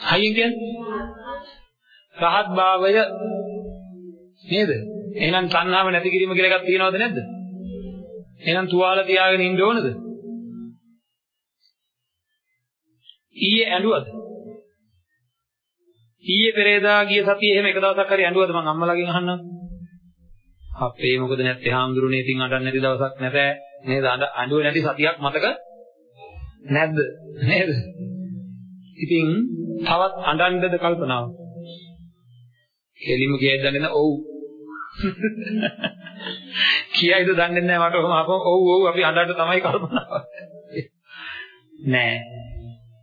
හයියෙන් කියන්නේ රහත් භාවය නේද? එහෙනම් තණ්හාව නැති කිරීම කියලා එකක් තියෙනවද නැද්ද? එහෙනම් තුවාල තියාගෙන ඉන්න ඕනද? ඊයේ ඇඬුවද? ඊයේ පෙරේදා ගිය සතියේ එහෙම එක දවසක් හරි ඇඬුවද මං අම්මලාගෙන් අහන්නම්. අපේ මොකද නැත්තේ හාමුදුරනේ ඉතින් අඬන්නේ නැති දවසක් නැතෑ නේද? අඬුවේ නැති සතියක් මතක නැද්ද? නේද? ඉතින් තවත් අඬන්නද කල්පනාව? කෙලිම කියයිද දන්නේ නැහැ. ඔව්. කියයිද දන්නේ නැහැ මට ඔහොම අපෝ ඔව් ඔව් අපි අඬන්න තමයි කල්පනාව. නෑ.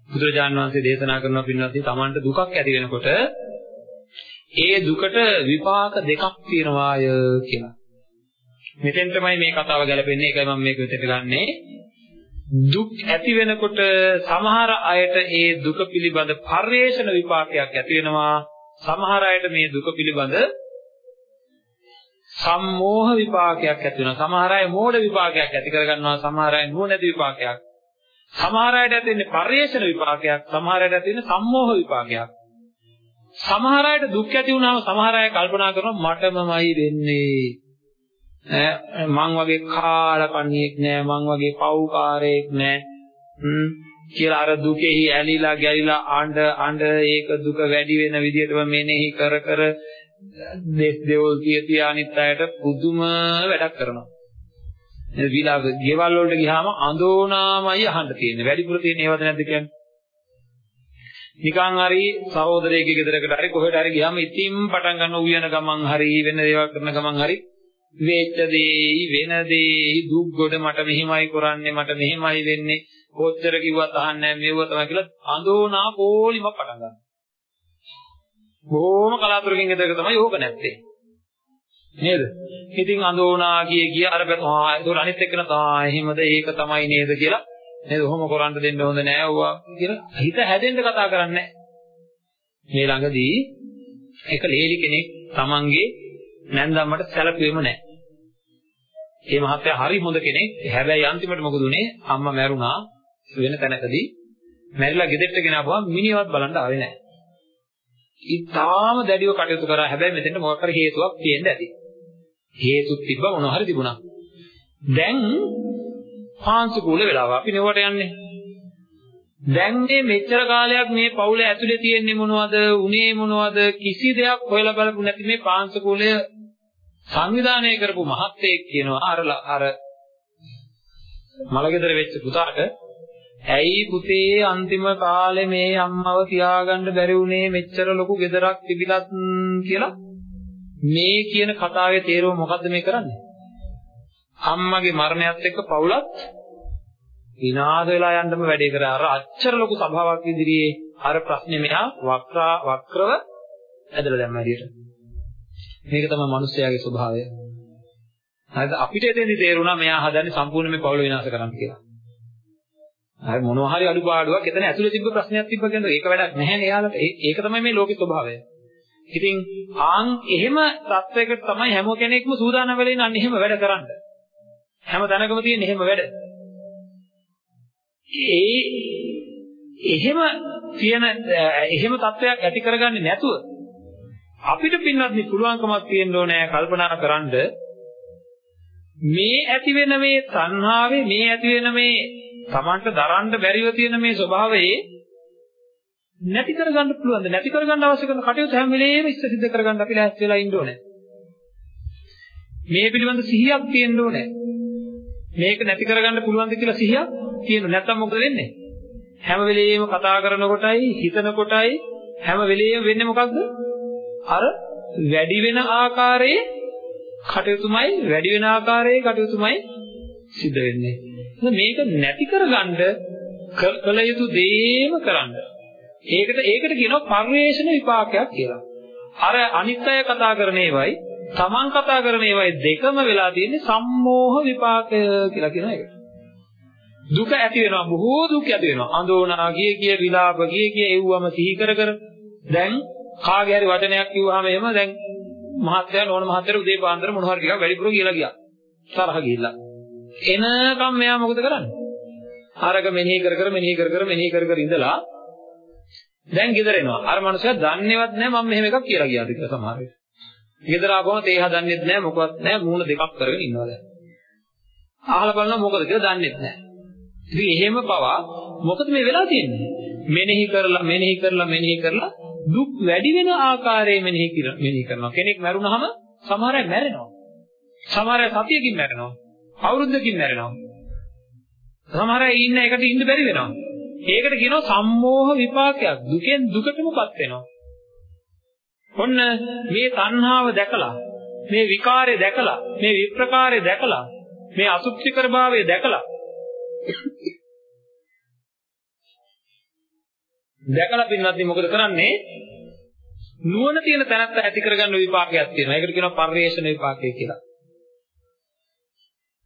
බුදුරජාණන් වහන්සේ දේශනා කරනවා පින්වත්නි Tamanට දුකක් ඇති වෙනකොට ඒ දුකට විපාක දෙකක් තියෙනවාය කියලා. මෙතෙන් තමයි මේ කතාව ගැලපෙන්නේ. ඒකයි මම මේක විතර ගන්නේ. දුක් ඇති වෙනකොට සමහර අයට ඒ දුක පිළිබඳ පරිේශන විපාකයක් ඇති වෙනවා. සමහර අයට මේ දුක පිළිබඳ සම්මෝහ විපාකයක් ඇති වෙනවා. සමහර අය මෝඩ විපාකයක් ඇති කරගන්නවා. සමහර අය නුවණැති විපාකයක්. සමහර අයට ඇති වෙන්නේ පරිේශන විපාකයක්. සමහර අයට ඇති වෙන්නේ සම්මෝහ විපාකයක්. සමහර අයට දුක් ඇති වුණාම සමහර අය කල්පනා කරනවා මටමමයි වෙන්නේ. ඈ මං වගේ කාලකන්ණියෙක් නෑ මං වගේ පව්කාරයෙක් නෑ. හ්ම් කියලා අර දුකෙහි ඇලිලා ගැලිලා ආඬ ආඬ ඒක දුක වැඩි වෙන විදිහටම මෙනෙහි කර කර දෙස් දෙවල් කිය තිය අනිත් අයට පුදුම වැඩක් කරනවා. ඒ විලාප ගෙවල් වලට ගියාම අඳෝනාමයි අහන්න තියෙන්නේ. වැඩිපුර තියෙන ඒවද නැද්ද කියන්නේ? නිකන් හරි සහෝදරයෙක්ගේ ගෙදරකට හරි කොහෙට හරි ගියාම ඉතින් පටන් ගන්න උයන ගමන් හරි වෙන දේවල් කරන ගමන් හරි වෙච්ච දේ වෙන දේ දුක් ගොඩ මට මෙහිමයි කරන්නේ මට මෙහිමයි වෙන්නේ කොච්චර කිව්වත් අහන්නේ නැහැ මේව තමයි කියලා අඳෝනා පොලිමක් පටන් ගන්නවා. බොහොම කලාතුරකින් එදක තමයි ඕක නැත්තේ. නේද? ඉතින් අඳෝනා කිය කිය අර ආ ඒක අනිත් එක්කන තා එහෙමද ඒක තමයි නේද කියලා නේද? ඔහොම කරන්න දෙන්න හොඳ නෑ ඕවා කියලා හිත හැදෙන්න කතා කරන්නේ මේ ළඟදී එක ලේලි කෙනෙක් Tamange නැන්දම්මට සැලකුවෙම නෑ. ඒ මහත්තයා හරි හොඳ කෙනෙක්. හැබැයි අන්තිමට මොකද උනේ? අම්මා මැරුණා වෙන තැනකදී. මැරිලා ගෙදරට ගෙනාවම මිනිහවත් බලන්න ආවේ නෑ. ඉතාලම දැඩිව කටයුතු කරා. හැබැයි මෙතෙන්ට මොකක් හරි හේතුවක් තියෙන්න ඇති. හේතුත් තිබ්බ මොනවා හරි තිබුණා. දැන් පාංශු කුල වෙලාව අපි නෙවට යන්නේ. දැන් මේ මෙච්චර කාලයක් මේ පවුල ඇතුලේ තියෙන්නේ මොනවද? උනේ මොනවද? කිසි දෙයක් හොයලා බලපු නැති මේ පාංශු කුලය සංවිධානය කරපු මහත්තයෙක් කියනවා අර අර මලගෙදර වෙච්ච පුතාට ඇයි පුතේ අන්තිම කාලේ මේ අම්මව තියාගන්න බැරි වුණේ? මෙච්චර ලොකු ගෙදරක් තිබිලත් කියලා? මේ කියන කතාවේ තේරුම මොකද්ද මේ කරන්නේ? අම්මගේ මරණයත් එක්ක පවුලත් විනාශ වෙලා යන්නම වැඩේ කරා. අර අච්චර ලොකු සභාවක් ඉදිරියේ අර ප්‍රශ්නේ මෙහා වක්‍රා වක්‍රව ඇදලා දැම්ම හැටියට මේක තමයි මිනිස්යාගේ ස්වභාවය. හරිද? අපිට එතෙන්දි තේරුණා මෙයා හදන්නේ සම්පූර්ණ මේ පවුල විනාශ කරන්න කියලා. හරි මොනවා හරි අඩුපාඩුවක් එතන ඇතුලේ තිබ්බ ප්‍රශ්නයක් තිබ්බ කියන්නේ ඒක වැඩක් නැහැ නේ යාළුවට. ඒක තමයි මේ ලෝකේ ස්වභාවය. ඉතින් ආන් එහෙම තත්වයකට තමයි හැම කෙනෙක්ම සූදානම් වෙලා ඉන්නේ එහෙම වැඩ කරන්න. හැම තැනකම තියෙන එහෙම වැඩ. ඒ එහෙම තියෙන එහෙම තත්වයක් ඇති කරගන්නේ නැතුව අපිට පින්වත්නි පුළුවන්කමක් තියෙන්න ඕනේ කල්පනා කරන්ඩ මේ ඇති වෙන මේ තණ්හාවේ මේ ඇති වෙන මේ Tamanට දරන්න බැරිව තියෙන මේ ස්වභාවයේ නැති කරගන්න පුළුවන්ද? නැති කරගන්න අවශ්‍ය කරන කටයුතු හැම වෙලේම ඉස්ස සිද්ධ කරගන්න අපි ලෑස්ති වෙලා ඉන්න ඕනේ. මේ පිළිබඳ සිහියක් තියෙන්න ඕනේ. මේක නැති කරගන්න පුළුවන්ද කියලා සිහියක් තියෙන්න නැත්නම් මොකද වෙන්නේ? හැම වෙලේම කතා කරනකොටයි හිතනකොටයි හැම වෙලේම වෙන්නේ මොකක්ද අර වැඩි වෙන ආකාරයේ කටයුතුමයි වැඩි වෙන ආකාරයේ කටයුතුමයි සිද්ධ වෙන්නේ. මේක නැති කරගන්න කළ යුතු දේම කරන්න. ඒකට ඒකට කියනවා පරිවේෂණ විපාකයක් කියලා. අර අනිත් අය කතා කරන ඒවයි තමන් කතා කරන ඒවයි දෙකම වෙලා තියෙන්නේ සම්මෝහ විපාකය කියලා කියන එක. දුක ඇති වෙනවා බොහෝ දුක් ඇති වෙනවා. අඳෝනා ගිය කිය විලාප ගිය කිය එව්වම සිහි කර කර දැන් කාගේ හරි වචනයක් කිව්වහම එහෙම දැන් මහත්තයා නෝන මහත්තයාට උදේ පාන්දර මොන හරි ටිකක් වැඩිපුර කියලා ගියා. තරහ ගිහිල්ලා. එනකම් මෙයා මොකද කරන්නේ? අරක මෙනෙහි කර කර මෙනෙහි කර කර මෙනෙහි කර කර ඉඳලා දැන් ගෙදර එනවා. අර මනුස්සයා දන්නේවත් නැහැ මම මෙහෙම එකක් කියලා ගියාද කියලා සමහර වෙලාවට. ගෙදර ආවම තේ හදන්නෙත් නැහැ මොකවත් නැහැ මූණ දෙකක් කරගෙන ඉන්නවා දැන්. අහලා බලනවා මොකද කියලා දන්නෙත් නැහැ. ඉතින් එහෙම පවා මොකද මේ වෙලා තියෙන්නේ? මෙනෙහි කරලා මෙනෙහි කරලා මෙනෙහි කරලා දුක් වැඩි වෙන ආකාරයේ මෙනෙහි මෙනෙහි කරනවා. කෙනෙක් මැරුණාම සමහර අය මැරෙනවා. සමහර අය සතියකින් මැරෙනවා. අවුරුද්දකින් මැරෙනවා. සමහර අය ඉන්න එකට ඉන්න බැරි වෙනවා. ඒකට කියනවා සම්මෝහ විපාකයක්. දුකෙන් දුකටමපත් වෙනවා. ඔන්න මේ තණ්හාව දැකලා මේ විකාරය දැකලා මේ විප්‍රකාරය දැකලා මේ අසුප්තිකර භාවය දැකලා දැකලා පින්නත් මොකද කරන්නේ නුවණ තියෙන තැනත්ත ඇති කරගන්න විපාකයක් තියෙනවා. ඒකට කියනවා පරිේශන විපාකය කියලා.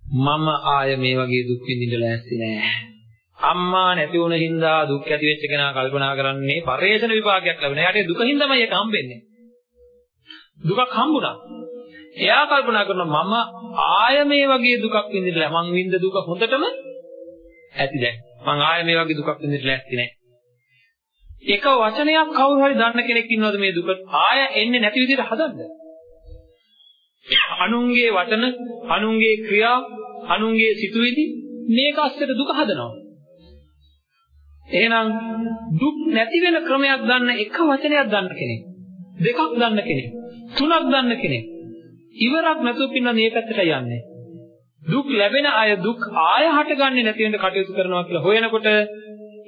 මම ආය මේ වගේ දුක් විඳින්න ලෑස්ති නෑ. අම්මා නැති වුණ හින්දා දුක් ඇති වෙච්ච කෙනා කල්පනා කරන්නේ පරිේශන විපාකයක් ලැබෙනවා. එයාට දුකින් තමයි ඒක හම්බෙන්නේ. දුකක් හම්බුණා. එයා කල්පනා කරනවා මම ආය මේ වගේ දුකක් විඳින්න මං විඳ දුක හොඳටම ඇති දැන්. මං ආය මේ වගේ දුකක් විඳින්න ලෑස්ති නෑ. එක වචනයක් කවුරු හරි දන්න කෙනෙක් ඉන්නවද මේ දුක ආය එන්නේ නැති විදිහට හදන්න? අනුන්ගේ වචන, අනුන්ගේ ක්‍රියා, අනුන්ගේ සිතුවිලි මේක අස්සට දුක හදනවා. එහෙනම් දුක් නැති වෙන ක්‍රමයක් දන්න එක වචනයක් දන්න කෙනෙක්. දෙකක් දන්න කෙනෙක්. තුනක් දන්න කෙනෙක්. ඉවරක් නැතුව පින්න මේ පැත්තට යන්නේ. දුක් ලැබෙන අය දුක් ආය හටගන්නේ නැති වෙන කටයුතු කරනවා කියලා හොයනකොට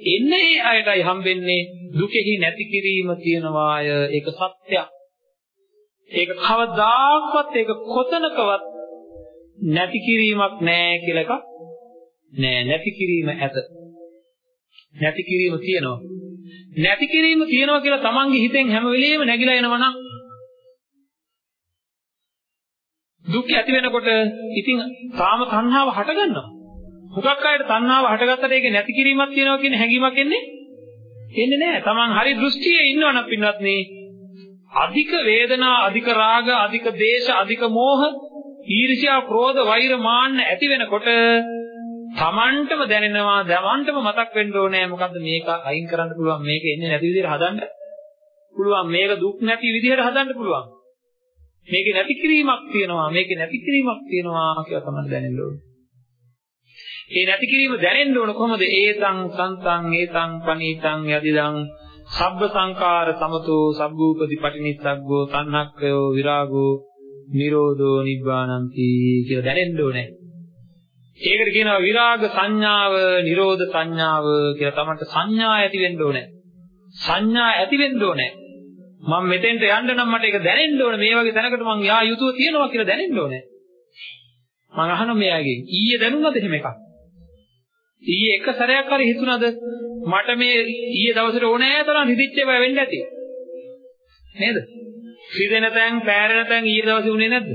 එන්නේ ඒ අයටයි හම්බෙන්නේ දුකෙහි නැති කිරීම තියනවාය ඒක සත්‍යයක්. ඒක කවදාක්වත් ඒක කොතනකවත් නැති කිරීමක් නෑ කියලා එකක් නෑ නැති කිරීම ඇත. නැති කිරීම තියෙනවා. නැති කිරීම තියෙනවා කියලා තමන්ගේ හිතෙන් හැම වෙලෙම නැగిලා එනවා නම් දුක් ඇති වෙනකොට ඉතින් තාම තණ්හාව හට ගන්නවා. හුඟක් අයට තණ්හාව හටගත්තට ඒක නැති කිරීමක් තියෙනවා කියන හැඟීමක් එන්නේ? එන්නේ නැහැ. Taman හරි දෘෂ්ටියේ ඉන්නවනම් පින්වත්නි අධික වේදනා, අධික රාග, අධික දේශ, අධික මෝහ, ඊර්ෂ්‍යා, ක්‍රෝධ, වෛර, මාන්න ඇති වෙනකොට Tamanටම දැනෙනවා, Tamanටම මතක් වෙන්න ඕනේ. මොකද්ද මේක? අයින් කරන්න පුළුවන් මේක එන්නේ නැති විදිහට හදන්න? පුළුවන් මේක දුක් නැති විදිහට හදන්න පුළුවන්? මේකේ නැති කිරීමක් තියෙනවා මේකේ නැති කිරීමක් තියෙනවා කියලා තමයි දැනෙන්න ඕනේ. ඒ නැති කිරීම දැනෙන්න ඕන කොහොමද? ඒතං සන්තං ඒතං පනීතං යදිදං සබ්බ සංකාර සමතෝ සබ්බූපති පටිනිස්සග්ගෝ තණ්හක්ඛයෝ විරාගෝ නිරෝධෝ නිබ්බානಂತಿ කියලා දැනෙන්න ඕනේ. ඒකට කියනවා විරාග සංඥාව, නිරෝධ සංඥාව කියලා තමයි සංඥා ඇති වෙන්න ඕනේ. සංඥා ඇති වෙන්න ඕනේ. මම මෙතෙන්ට යන්න නම් මට ඒක දැනෙන්න ඕනේ. මේ වගේ තැනකට මං යා යුතුව තියෙනවා කියලා දැනෙන්න ඕනේ. මං අහනවා මෙයාගෙන් ඊයේ දැනුණාද එහෙම එකක්? ඊයේ එක සැරයක් හරි හිතුණාද මට මේ ඊයේ දවසට ඕනෑ තරම් හිතිච්ච ඒවා වෙන්න ඇති. නේද? සිදෙන තැන් පෑරෙන තැන් ඊයේ දවසේ උනේ නැද්ද?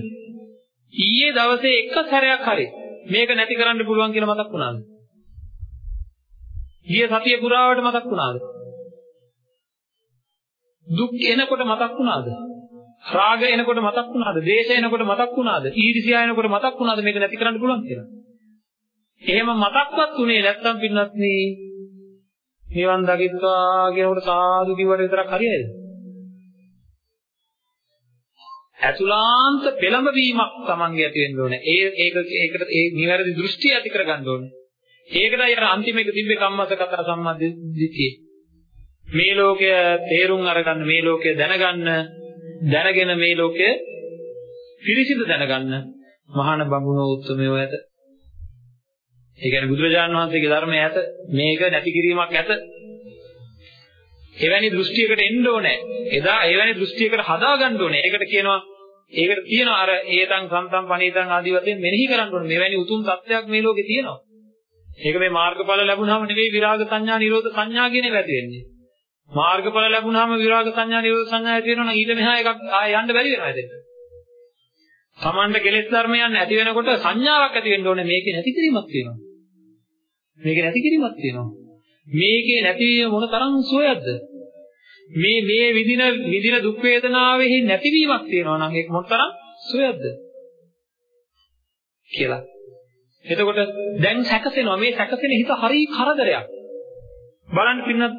ඊයේ දවසේ එක සැරයක් හරි මේක නැති කරන්න පුළුවන් කියලා මතක් වුණාද? ඊයේ සතිය පුරාවට මතක් වුණාද? දුක් එනකොට මතක් වුණාද? රාග එනකොට මතක් වුණාද? දේශ එනකොට මතක් වුණාද? ඊර්ෂ්‍යා එනකොට මතක් වුණාද මේක නැති කරන්න පුළුවන් කියලා? එහෙම මතක්වත් උනේ නැත්තම් පින්නත් මේ නිවන් දකිත්වා කියනකොට සාදු කිව්වට විතරක් හරියයිද? අතුලාන්ත පෙළඹවීමක් Tamange ඇති වෙන්න ඕනේ. ඒ ඒක ඒකට ඒ නිවැරදි දෘෂ්ටිය ඇති කරගන්න ඕනේ. ඒකටයි අර අන්තිම එක තිබ්බේ කම්මස කතා සම්මාදිටියේ. මේ ලෝකය තේරුම් අරගන්න මේ ලෝකය දැනගන්න දැනගෙන මේ ලෝකය පිරිසිදු දැනගන්න මහාන බඹුනෝ උත්මයෝ ඇත ඒ කියන්නේ බුදුරජාණන් වහන්සේගේ ධර්මය ඇත මේක නැති කිරීමක් ඇත. එවැනි දෘෂ්ටියකට එන්න ඕනේ. එදා එවැනි දෘෂ්ටියකට හදාගන්න ඕනේ. ඒකට කියනවා ඒකට කියනවා අර ඒතං සම්තම් පණීතං ආදී වශයෙන් මෙනෙහි කරන්න ඕනේ. මෙවැනි උතුම් සත්‍යයක් මේ ලෝකේ තියෙනවා. ඒක මේ මාර්ගඵල ලැබුණාම නෙවෙයි විරාග සංඥා නිරෝධ සංඥා කියන එක ඇති වෙන්නේ. මාර්ගඵල ලැබුණාම විරාග සංඥා නිරෝධ සංඥා ඇති වෙනවා නම් ඊට මෙහා එකක් ආය යන්න බැරි වෙනවා එතෙන්ට. සමන්ට කෙලෙස් ධර්මයන් ඇති වෙනකොට සංඥාවක් ඇති වෙන්න ඕනේ මේකේ නැති කිරීමක් තියෙනවා. මේක නැති කිරීමක් තියෙනවා. මේකේ නැතිවීම මොන තරම් සුවයක්ද? මේ මේ විදින විදින දුක් වේදනාවෙහි නැතිවීමක් තියෙනවා නම් ඒක මොන තරම් සුවයක්ද? කියලා. එතකොට දැන් සැකසෙනවා මේ සැකසෙන හිත හරි කරදරයක්. බලන්න පින්නත්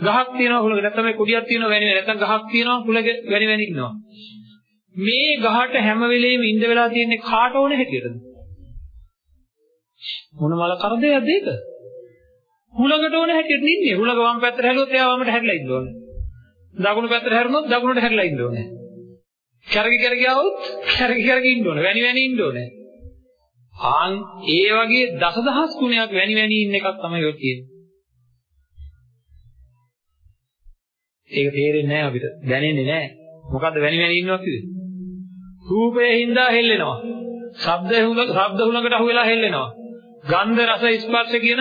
ගහක් තියෙනවා හුලඟ නැත්නම් මේ කුඩියක් තියෙනවා වැනි වැනි නැත්නම් ගහක් තියෙනවා හුලඟ වැනි වැනි ඉන්නවා. මේ ගහට හැම වෙලෙම ඉඳ වෙලා තියෙන්නේ කාට ඕන හැටියටද? මොන මල කරදයක්ද ඒක? හුලඟට ඕන හැටියට ඉන්නේ. හුලඟ වම් පැත්තට හැරුවොත් එයා වමට හැරිලා ඉන්න ඕනේ. දකුණු පැත්තට හැරුණොත් දකුණට හැරිලා ඉන්න ඕනේ. කැරකි කැරකි આવොත් කැරකි කැරකි ඉන්න ඕනේ. වැනි වැනි ඉන්න ඕනේ. ආන් ඒ වගේ දසදහස් ගුණයක් වැනි වැනි ඉන්න එකක් තමයි ඔය තියෙන්නේ. ඒක තේරෙන්නේ නැහැ අපිට. දැනෙන්නේ නැහැ. මොකද්ද වැනි වැනි ඉන්නවා කිව්වේ? රූපේ හින්දා හෙල්ලෙනවා. ශබ්ද හුලඟ ශබ්ද හුලඟට අහු වෙලා හෙල්ලෙනවා. ගන්ධ රස ස්පර්ශ කියන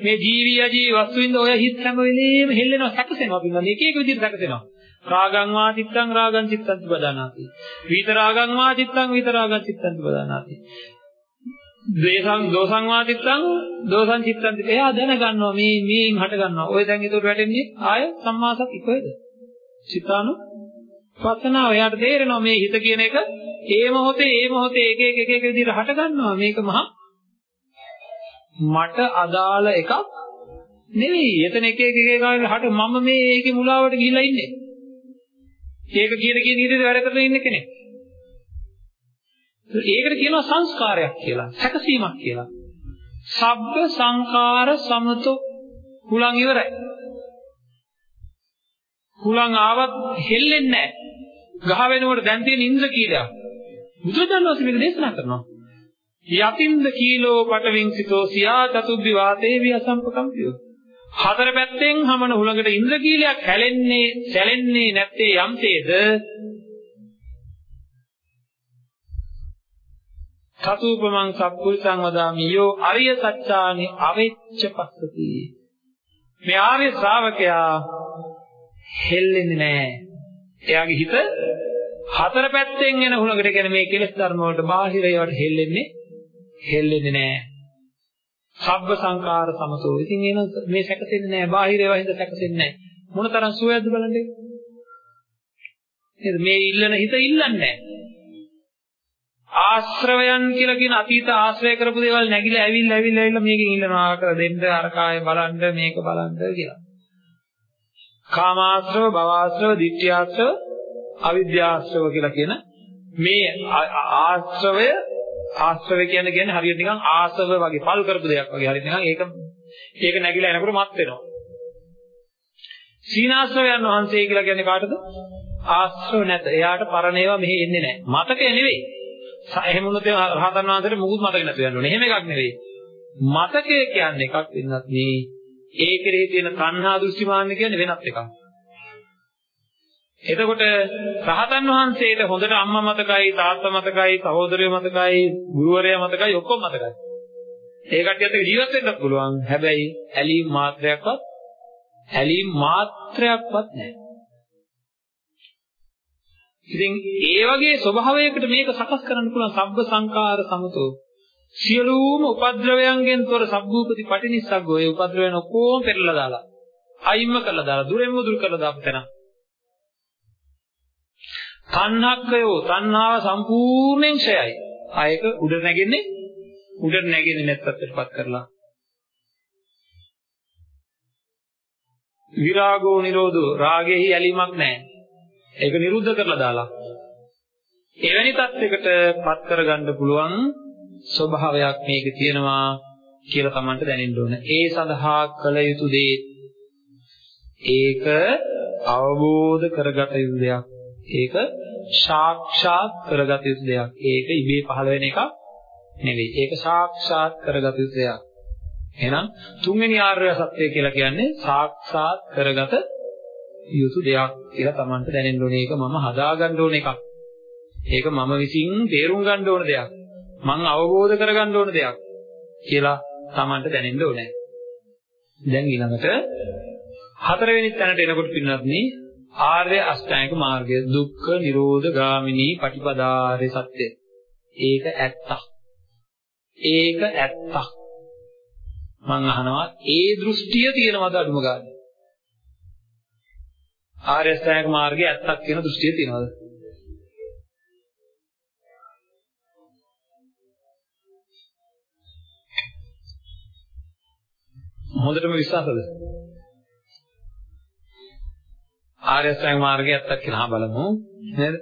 මේ ජීවි අජීවි වස්තුවින්ද ඔය හිත හැම වෙලේම හෙල්ලෙනවා සැකසෙනවා පින්නන්නේ එක එක විදිහට සැකසෙනවා. රාගං වා චිත්තං රාගං චිත්තං පදානාති. විත රාගං වා චිත්තං විත රාගං චිත්තං පදානාති. ද්වේෂං දෝසං වා චිත්තං දෝසං චිත්තං එයා දැනගන්නවා මේ මේන් හට ගන්නවා. ඔය දැන් ඒකට වැටෙන්නේ ආය සම්මාසක් ඉකොයිද? චිතානු පස්සනාව එයාට තේරෙනවා මේ හිත කියන එක ඒ මොහොතේ ඒ මොහොතේ එක එක එක එක විදිහට හට ගන්නවා මේක මහා මට අදාළ එකක් නෙවෙයි. එතන එක එක එක ගාන හට මම මේ ඒකේ මුලාවට ගිහිලා ඉන්නේ. ඒක කියන කියන විදිහට වැඩ කරගෙන ඉන්න කෙනෙක්. ඒකට කියනවා සංස්කාරයක් කියලා, සැකසීමක් කියලා. සබ්බ සංකාර සමතෝ හුලං ඉවරයි. හුලං ආවත් හෙල්ලෙන්නේ නැහැ. ගහ වෙනකොට දැන් තියෙන ඉන්ද්‍ර කීලයක්. බුදුරජාණන් වහන්සේ මේක දේශනා කරනවා. යතින්ද කීලෝ පටවින් සිතෝ සියා චතුබ්බි වාතේ වි අසම්පකම්පියෝ. හතර පැත්තෙන් හමන හුලඟට ඉන්ද්‍ර කීලයක් හැලෙන්නේ, සැලෙන්නේ නැත්තේ යම්තේද? සතුූපමං සප්පුරිසං වදාමි යෝ අරිය සත්‍යානි අවෙච්ච පස්සති. මේ ආර්ය ශ්‍රාවකයා හෙල්ලෙන්නේ නැහැ. එයාගේ හිත හතර පැත්තෙන් එන හුලඟට කියන මේ කෙලෙස් ධර්ම වලට බාහිර ඒවට හෙල්ලෙන්නේ හෙල්ලෙන්නේ නැහැ. සබ්බ සංකාර සමතෝ. ඉතින් එන මේ සැකසෙන්නේ නැහැ. බාහිර ඒවා හින්දා සැකසෙන්නේ නැහැ. මොනතරම් සුවයක්ද බලන්නේ. නේද? මේ ඉල්ලන හිත ඉල්ලන්නේ නැහැ. ආශ්‍රවයන් කියලා කියන අතීත ආශ්‍රය කරපු දේවල් නැగిලා ඇවිල්ලා ඇවිල්ලා ඇවිල්ලා මේකෙන් ඉල්ලනවා කර දෙන්න අර කාය බලන්න මේක බලන්න කියලා. කාමාශ්‍රව, භවආශ්‍රව, ditthියාශ්‍රව, අවිද්‍යාශ්‍රව කියලා කියන මේ ආශ්‍රවය ආශ්‍රවය කියන්නේ කියන්නේ හරියට නිකන් ආසව වගේ පල් කරපු දෙයක් වගේ හරියට නිකන් ඒක ඒක නැగిලා එනකොට මත් වෙනවා. සීනාශ්‍රවයන් වහන්සේ කියලා කියන්නේ කාටද? ආශ්‍රව නැත. එයාට පරණ ඒවා මෙහෙ එන්නේ නැහැ. මතකය නෙවෙයි. එහෙම වුණොත් රහතන් වහන්සේට මුකුත් මතක නැතු වෙන්න ඕනේ. එහෙම එකක් නෙවෙයි. මතකය කියන්නේ එකක් වෙනත් මේ ඒකේ තියෙන තණ්හා දෘෂ්ටිමාන්න කියන්නේ වෙනත් එකක්. එතකොට රහතන් වහන්සේට හොඳට අම්මා මතකයි තාත්තා මතකයි සහෝදරයෝ මතකයි ගුරුවරයා මතකයි ඔක්කොම මතකයි. ඒ කට්ටියත් එක්ක ජීවත් වෙන්නත් පුළුවන්. හැබැයි ඇලීම් මාත්‍රයක්වත් ඇලීම් මාත්‍රයක්වත් නැහැ. ඉතින් ඒ වගේ ස්වභාවයකට මේක සකස් කරන්න පුළුවන් සබ්බ සංකාර සමතෝ. සියලුම උපද්‍රවයන්ගෙන් තොර සබ්බූපති පටිනිස්සග්ගෝ ඒ උපද්‍රවයන් ඔක්කොම පෙරලා දාලා අයින්ම කරලා දාලා දුරෙන්ම දුරු කරලා දාපු තැන. තණ්හක්කයෝ තණ්හාව සම්පූර්ණයෙන් ඡයයි. ආයක උඩ නැගෙන්නේ උඩ නැගෙන්නේ නැත්තටපත් කරලා. විරාගෝ නිරෝධෝ රාගෙහි ඇලීමක් නැහැ. ඒක නිරුද්ධ කරලා දාලා. එවැනි තත්යකට පත් කරගන්න පුළුවන් ස්වභාවයක් මේක තියෙනවා කියලා Tamanට දැනෙන්න ඕන. ඒ සඳහා කළ යුතු දේ ඒක අවබෝධ කරගත යුතු දෙයක්. ඒක සාක්ෂාත් කරගත යුතු දෙයක්. ඒක ඉබේ පහළ වෙන එකක් නෙවෙයි. ඒක සාක්ෂාත් කරගත යුතු දෙයක්. එහෙනම් තුන්වෙනි ආර්ය සත්‍ය කියලා කියන්නේ සාක්ෂාත් කරගත යුතු දෙයක් කියලා Tamanට දැනෙන්න ඕනේ. ඒක මම හදාගන්න ඕන එකක්. ඒක මම විසින් තේරුම් ගන්න ඕන දෙයක්. මම අවබෝධ කරගන්න ඕන දෙයක් කියලා Tamanට දැනෙන්න ඕනේ. දැන් ඊළඟට හතරවෙනි තැනට එනකොට පින්නත් ආර්ය අෂ්ටාංගික මාර්ගය දුක්ඛ නිරෝධ ගාමිනී පටිපදාරේ සත්‍ය. ඒක ඇත්තක්. ඒක ඇත්තක්. මම අහනවා ඒ දෘෂ්ටිය තියෙනවද අඩුම ගානේ? ආර්ය අෂ්ටාංගික මාර්ගය ඇත්තක් කියන දෘෂ්ටිය තියෙනවද? හොඳටම විශ්වාසද? ආර්ය අෂ්ටාංග මාර්ගය ඇත්තක් කියලා බලමු නේද?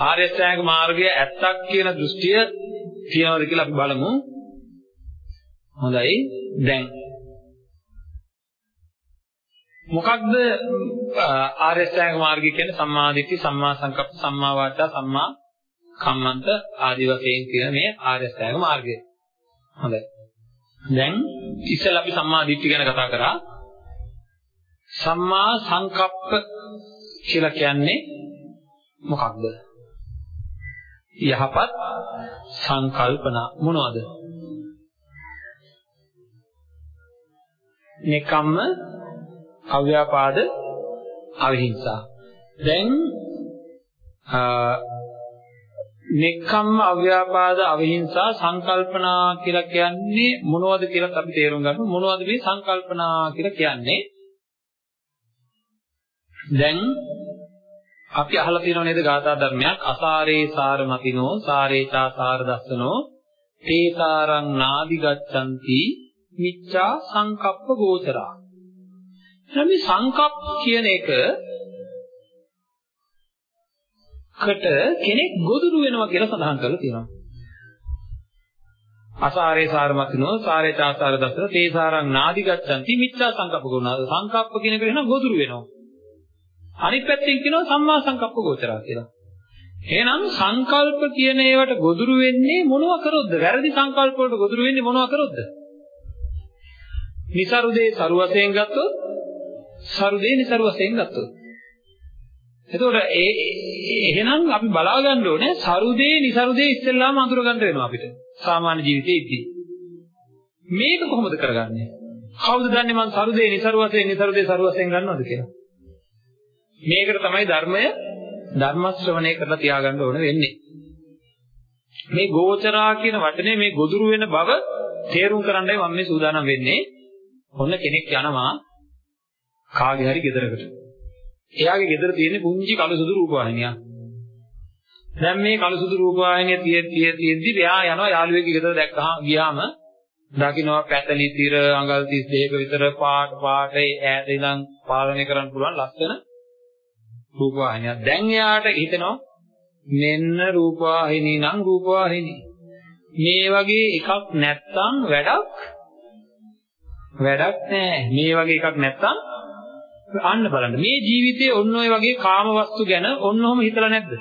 ආර්ය අෂ්ටාංග මාර්ගය ඇත්තක් කියන දෘෂ්ටිය තියනවද කියලා අපි බලමු. හොඳයි. දැන් මොකක්ද ආර්ය අෂ්ටාංග මාර්ගය කියන්නේ සම්මා දිට්ඨි, සම්මා සංකප්ප, සම්මා වාචා, සම්මා කම්මන්ත ආදී වශයෙන් කියන මේ ආර්ය අෂ්ටාංග මාර්ගය. හොඳයි. දැන් ඉස්සෙල්ලා අපි සම්මා දිට්ඨිය ගැන කතා කරා. සම්මා සංකප්ප කියලා කියන්නේ මොකක්ද? යහපත් සංකල්පනා මොනවද? නිකම්ම අව්‍යාපාද අවිහිංසා. දැන් නිකම්ම අව්‍යාපාද අවිහිංසා සංකල්පනා කියලා කියන්නේ මොනවද කියලා අපි තේරුම් ගන්න මොනවද මේ සංකල්පනා කියලා කියන්නේ දැන් අපි අහලා තියෙනව නේද ගාථා ධර්මයක් අසාරේ සාරමතිනෝ සාරේචා සාර දස්සනෝ තේසාරං නාදි ගච්ඡanti මිච්ඡා සංකප්ප ගෝචරා මේ සංකප්ප කියන එක කට කෙනෙක් ගොදුරු වෙනවා කියලා සඳහන් කරලා තියෙනවා. අසාරේ සාරමතිනෝ සාරේ චාසාර දසර තේසාරං නාදි ගච්ඡanti මිච්ඡා සංකප්ප ගුණා සංකප්ප කියන එක වෙන ගොදුරු වෙනවා. අනිත් පැත්තෙන් කියනවා සම්මා සංකප්ප ගෝචරා කියලා. එහෙනම් සංකල්ප කියන ඒවට ගොදුරු වෙන්නේ මොනවා කරොත්ද? වැරදි සංකල්ප වලට ගොදුරු වෙන්නේ මොනවා කරොත්ද? નિસරුදේ සරු වශයෙන් ගත්තොත් සරුදේ નિසරු වශයෙන් ගත්තොත්. එතකොට ඒ එහෙනම් අපි බලා ගන්න ඕනේ සරුදේ નિසරුදේ ඉස්සෙල්ලාම අඳුර ගන්න වෙනවා අපිට. සාමාන්‍ය ජීවිතයේ ඉද්දී. මේක කොහොමද කරගන්නේ? කවුද දන්නේ මං සරුදේ નિසරු වශයෙන් નિසරුදේ සරු වශයෙන් ගන්නවද කියලා? මේකට තමයි ධර්මය ධර්ම ශ්‍රවණය කරලා තියාගන්න ඕන වෙන්නේ. මේ ගෝචරා කියන වචනේ මේ ගොදුරු වෙන බව තේරුම් කරන්නයි මම මේ සූදානම් වෙන්නේ. ඔන්න කෙනෙක් යනවා කාගේ හරි ගෙදරකට. එයාගේ ගෙදර තියෙන පුංචි කළු සුදු රූපවාහිනියක්. දැන් මේ කළු සුදු රූපවාහිනිය තියෙද්දි තියෙද්දි එයා යනවා යාළුවෙක්ගේ ගෙදර දැක්කහම ගියාම දකින්නවා පැතලි තිර අඟල් 32ක විතර පාට පාට ඈත ඉඳන් පාලනය කරන්න පුළුවන් ලස්සන රූපවාහිනියක්. දැන් එයාට හිතෙනවා මෙන්න රූපවාහිනී නම් රූපවාහිනී. මේ වගේ එකක් නැත්තම් වැඩක් වැඩක් නැහැ. මේ වගේ එකක් නැත්තම් අන්න බලන්න මේ ජීවිතේ ඔන්න ඔය වගේ කාම වස්තු ගැන ඔන්නෝම හිතලා නැද්ද?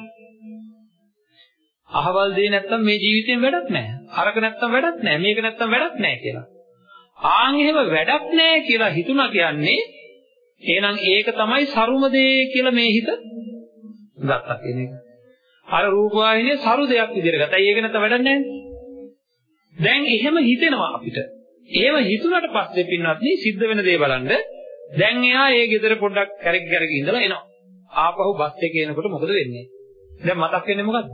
අහවල් දෙය නැත්තම් මේ ජීවිතේම වැඩක් නැහැ. අරක නැත්තම් වැඩක් නැහැ. මේක නැත්තම් වැඩක් නැහැ කියලා. ආන් එහෙම වැඩක් නැහැ කියලා හිතුණා කියන්නේ එහෙනම් ඒක තමයි සරුම දේ කියලා මේ හිත ගත්තා කියන එක. අර රූපවාහිනිය සරු දෙයක් විදිහට ගත්තා. ඒක නැත්නම් වැඩක් නැහැ. දැන් එහෙම හිතෙනවා අපිට. එහෙම හිතුණාට පස්සේ පින්වත් නේ සිද්ධ වෙන දේ බලන්න. දැන් එයා ඒ ගෙදර පොඩ්ඩක් කැරක් කැරක ඉඳලා එනවා. ආපහු බස් එකේ එනකොට මොකද වෙන්නේ? දැන් මතක් වෙන්නේ මොකද්ද?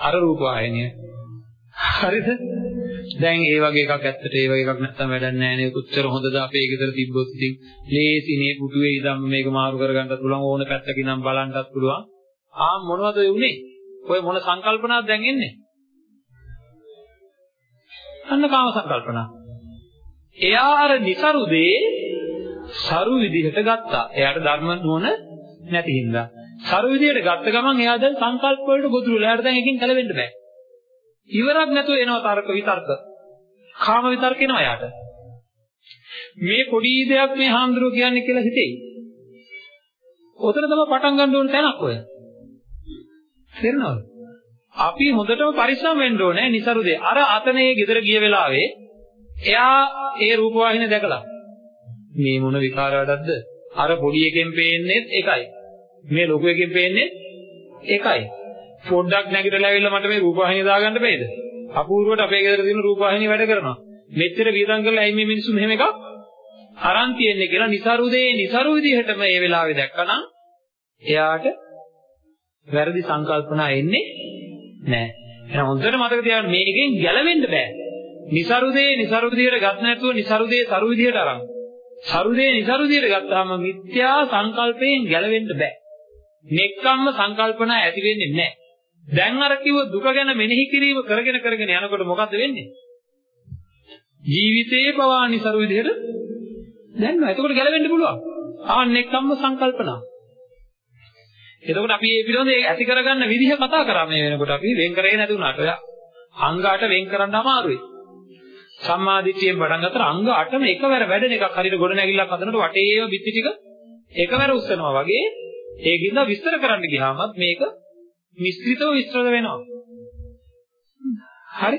අර රූපවාහිනිය. හරිද? දැන් ඒ වගේ එකක් ඇත්තට ඒ වගේ එකක් නැත්තම් වැඩක් නැහැ නේ. කොච්චර හොඳද අපේ ගෙදර තිබ්බොත් ඉතින් ලේසිනේ පුටුවේ ඉඳන් මේක මාරු කරගන්නත් පුළුවන් ඕන පැත්තකින් නම් බලන්නත් පුළුවන්. ආ මොනවද ඒ උනේ? ඔය මොන සංකල්පනාවක් දැන් එන්නේ? අන්න කාම සංකල්පනා. එයා අර નિසරු දේ සරු විදිහට ගත්තා. එයාට ධර්ම නෝන නැති හින්දා. සරු විදිහට ගත්ත ගමන් එයා දැන් සංකල්ප වලට ගොදුරු වෙලා. එයාට දැන් එකකින් කලවෙන්න බෑ. ඉවරක් නැතුව එනවා තර්ක විතර්ක. කාම විතර්ක එනවා යාට. මේ පොඩි දෙයක් මේ හාමුදුරුවෝ කියන්නේ කියලා හිතෙයි. ඔතන තමයි පටන් ගන්න ඕන තැනක් ඔය. තේරෙනවද? අපි හොඳටම පරිස්සම් වෙන්න ඕනේ નિසරුදේ. අර අතනේ ගෙදර ගිය වෙලාවේ එයා ඒ රූපවාහිනිය දැකලා මේ මොන විකාර වැඩක්ද? අර පොඩි එකෙන් පේන්නේ එකයි. මේ ලොකු එකෙන් පේන්නේ එකයි. පොඩ්ඩක් නැගිටලා ඇවිල්ලා මට මේ රූපවාහිනිය දාගන්න බෑද? අපූර්වට අපේ ගෙදර තියෙන රූපවාහිනිය වැඩ කරනවා. මෙච්චර වියදම් කරලා ඇයි මේ මිනිස්සු මෙහෙම එකක් අරන් තියන්නේ කියලා નિસරු දේ નિસරු විදිහට මේ වෙලාවේ දැක්කනම් එයාට වැරදි සංකල්පනා එන්නේ නැහැ. එහෙනම් හොඳට මතක තියාගන්න මේකෙන් ගැලවෙන්න බෑ. નિસරු දේ નિસරු විදිහට ගත් නැතුව નિસරු දේ සරු විදිහට අරන්. සරු දේ નિસරු විදිහට ගත්තාම මිත්‍යා සංකල්පයෙන් ගැලවෙන්න බෑ. නෙක්කම්ම සංකල්පනා ඇති වෙන්නේ නැහැ. දැන් අර කිව්ව දුක ගැන මෙනෙහි කිරීම කරගෙන කරගෙන යනකොට මොකද්ද වෙන්නේ? ජීවිතේ පවා નિසරු විදිහට දැන්නවා. එතකොට ගැලවෙන්න පුළුවන්. ආන්න එක්කම්ම සංකල්පනා. එතකොට අපි මේ පිළිබඳව ඇති කරගන්න විදිහ කතා කරා මේ වෙනකොට අපි වෙන් කරේ නැති වුණාට ඔය අංගාට වෙන් කරන්න අමාරුයි. සම්මාදිට්ඨියෙන් පටන් ගත්තට අංග 8ම එකවර වැඩෙන එකක් හරියට ගොඩ නැගිල්ලක් හදනකොට වටේම බිත්ති ටික එකවර උස්සනවා වගේ ඒකින්ද විස්තර කරන්න ගියාමත් මේක මිශ්‍රිතව විස්තර වෙනවා. හරි?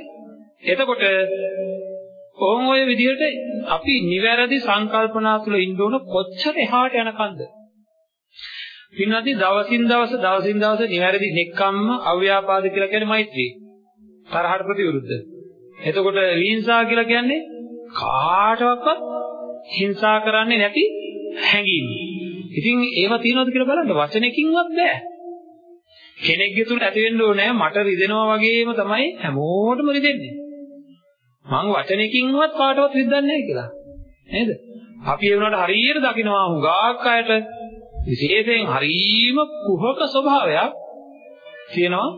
එතකොට කොහොම ඔය විදිහට අපි නිවැරදි සංකල්පනා තුළ ඉන්න ඕන කොච්චර එහාට යනකන්ද? පින්වත්නි දවසින් දවස දවසින් දවස නිවැරදි නෙක්කම්ම අව්‍යාපාද කියලා කියන්නේ මෛත්‍රී. තරහට ප්‍රතිවිරුද්ධ. එතකොට විහිංසා කියලා කියන්නේ කාටවත් හිංසා කරන්නේ නැති හැඟීම්. ඉතින් ඒව තියනවද කියලා බලන්න වචනකින්වත් බෑ. කෙනෙක්ගේ තුල ඇති වෙන්න ඕනේ මට රිදෙනවා වගේම තමයි හැමෝටම රිදෙන්නේ. මං වචනකින්වත් කාටවත් රිද්දන්නේ නැහැ කියලා. නේද? අපි ඒ වුණාට හරියට දකිනවා හුඟක් අයට විශේෂයෙන් හරීම කුහක ස්වභාවයක් තියෙනවා.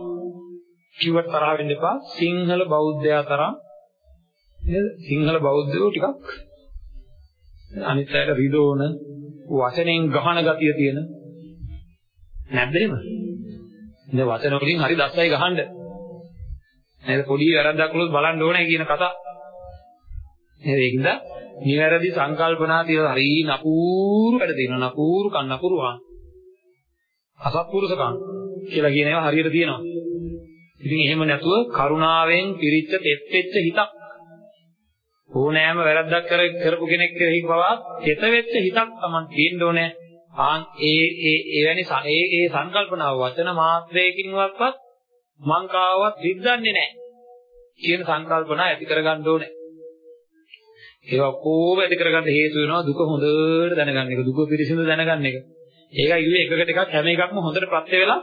කිව්වට තරහ වෙන්න එපා. සිංහල බෞද්ධයා තරම් නේද? සිංහල බෞද්ධයෝ ටිකක් අනිත් අයට රිදෝන වචනෙන් ගහන ගතිය තියෙන නැද්ද එහෙම? ඉතින් වචන වලින් හරි දස්සයි ගහන්න. නේද? පොඩි වැරද්දක් වුණොත් බලන්න ඕනේ කියන කතා. නේද? ඒකින්ද නිවැරදි සංකල්පනා තියෙන හරි නපුරු වැඩ තියෙනවා. නපුරු කන් නපුරුවා. අසත්පුරුෂකම් කියලා කියන ඒවා හරියට තියෙනවා. ඉතින් එහෙම නැතුව කරුණාවෙන් පිරිච්ච තෙත් වෙච්ච හිතක් ඕනෑම වැරද්දක් කර කරපු කෙනෙක් කෙරෙහි පවා තෙත වෙච්ච හිතක් Taman තියෙන්න ඕනේ. ආන් ඒ ඒ එවැනි ඒ ඒ සංකල්පනාව වචන මාත්‍රයකින්වත් මං කාවවත් රිද්දන්නේ නැහැ කියන සංකල්පනා ඇති කරගන්න ඕනේ. ඒවා කොහොම ඇති කරගන්න හේතු වෙනවා දුක හොඳට දැනගන්න එක දුක පිරිසිදු දැනගන්න එක. ඒකයි ඉන්නේ එකකට එකක් හැම එකක්ම හොඳට ප්‍රත්‍ය වෙලා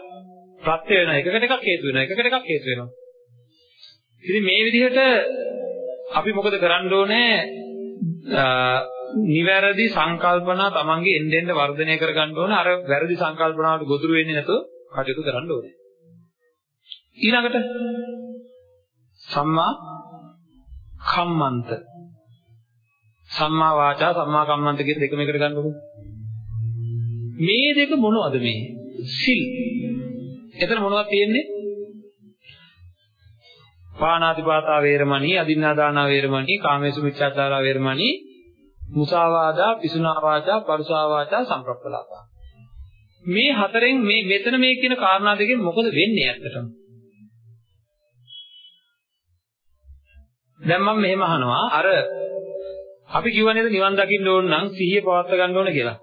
ප්‍රත්‍ය වෙනවා එකකට එකක් හේතු වෙනවා එකකට එකක් හේතු වෙනවා. ඉතින් මේ විදිහට අපි මොකද කරන්න ඕනේ නිවැරදි සංකල්පනා තමන්ගේ එන්න එන්න වර්ධනය කරගන්න ඕනේ. අර වැරදි සංකල්පනාවට ගොදුරු වෙන්නේ නැතුව කටයුතු කරන්න ඕනේ. ඊළඟට සම්මා කම්මන්ත. සම්මා වාචා සම්මා කම්මන්ත කියන දෙකම එකට ගන්නකො මේ දෙක මොනවද මේ? සිල්. එතන මොනවද තියෙන්නේ? පාණාතිපාතා වේරමණී අදින්නාදානා වේරමණී කාමේසු මිච්ඡාචාරා වේරමණී මුසාවාදා පිසුනා වාචා පරුසා වාචා සම්ප්‍රප්පලාපා. මේ හතරෙන් මේ මෙතන මේ කියන කාරණා දෙකෙන් මොකද වෙන්නේ ඇත්තටම? දැන් මම මෙහෙම අහනවා. අර අපි කියව නේද නිවන් දකින්න ඕන නම් සිහිය පවත්වා ගන්න ඕන කියලා.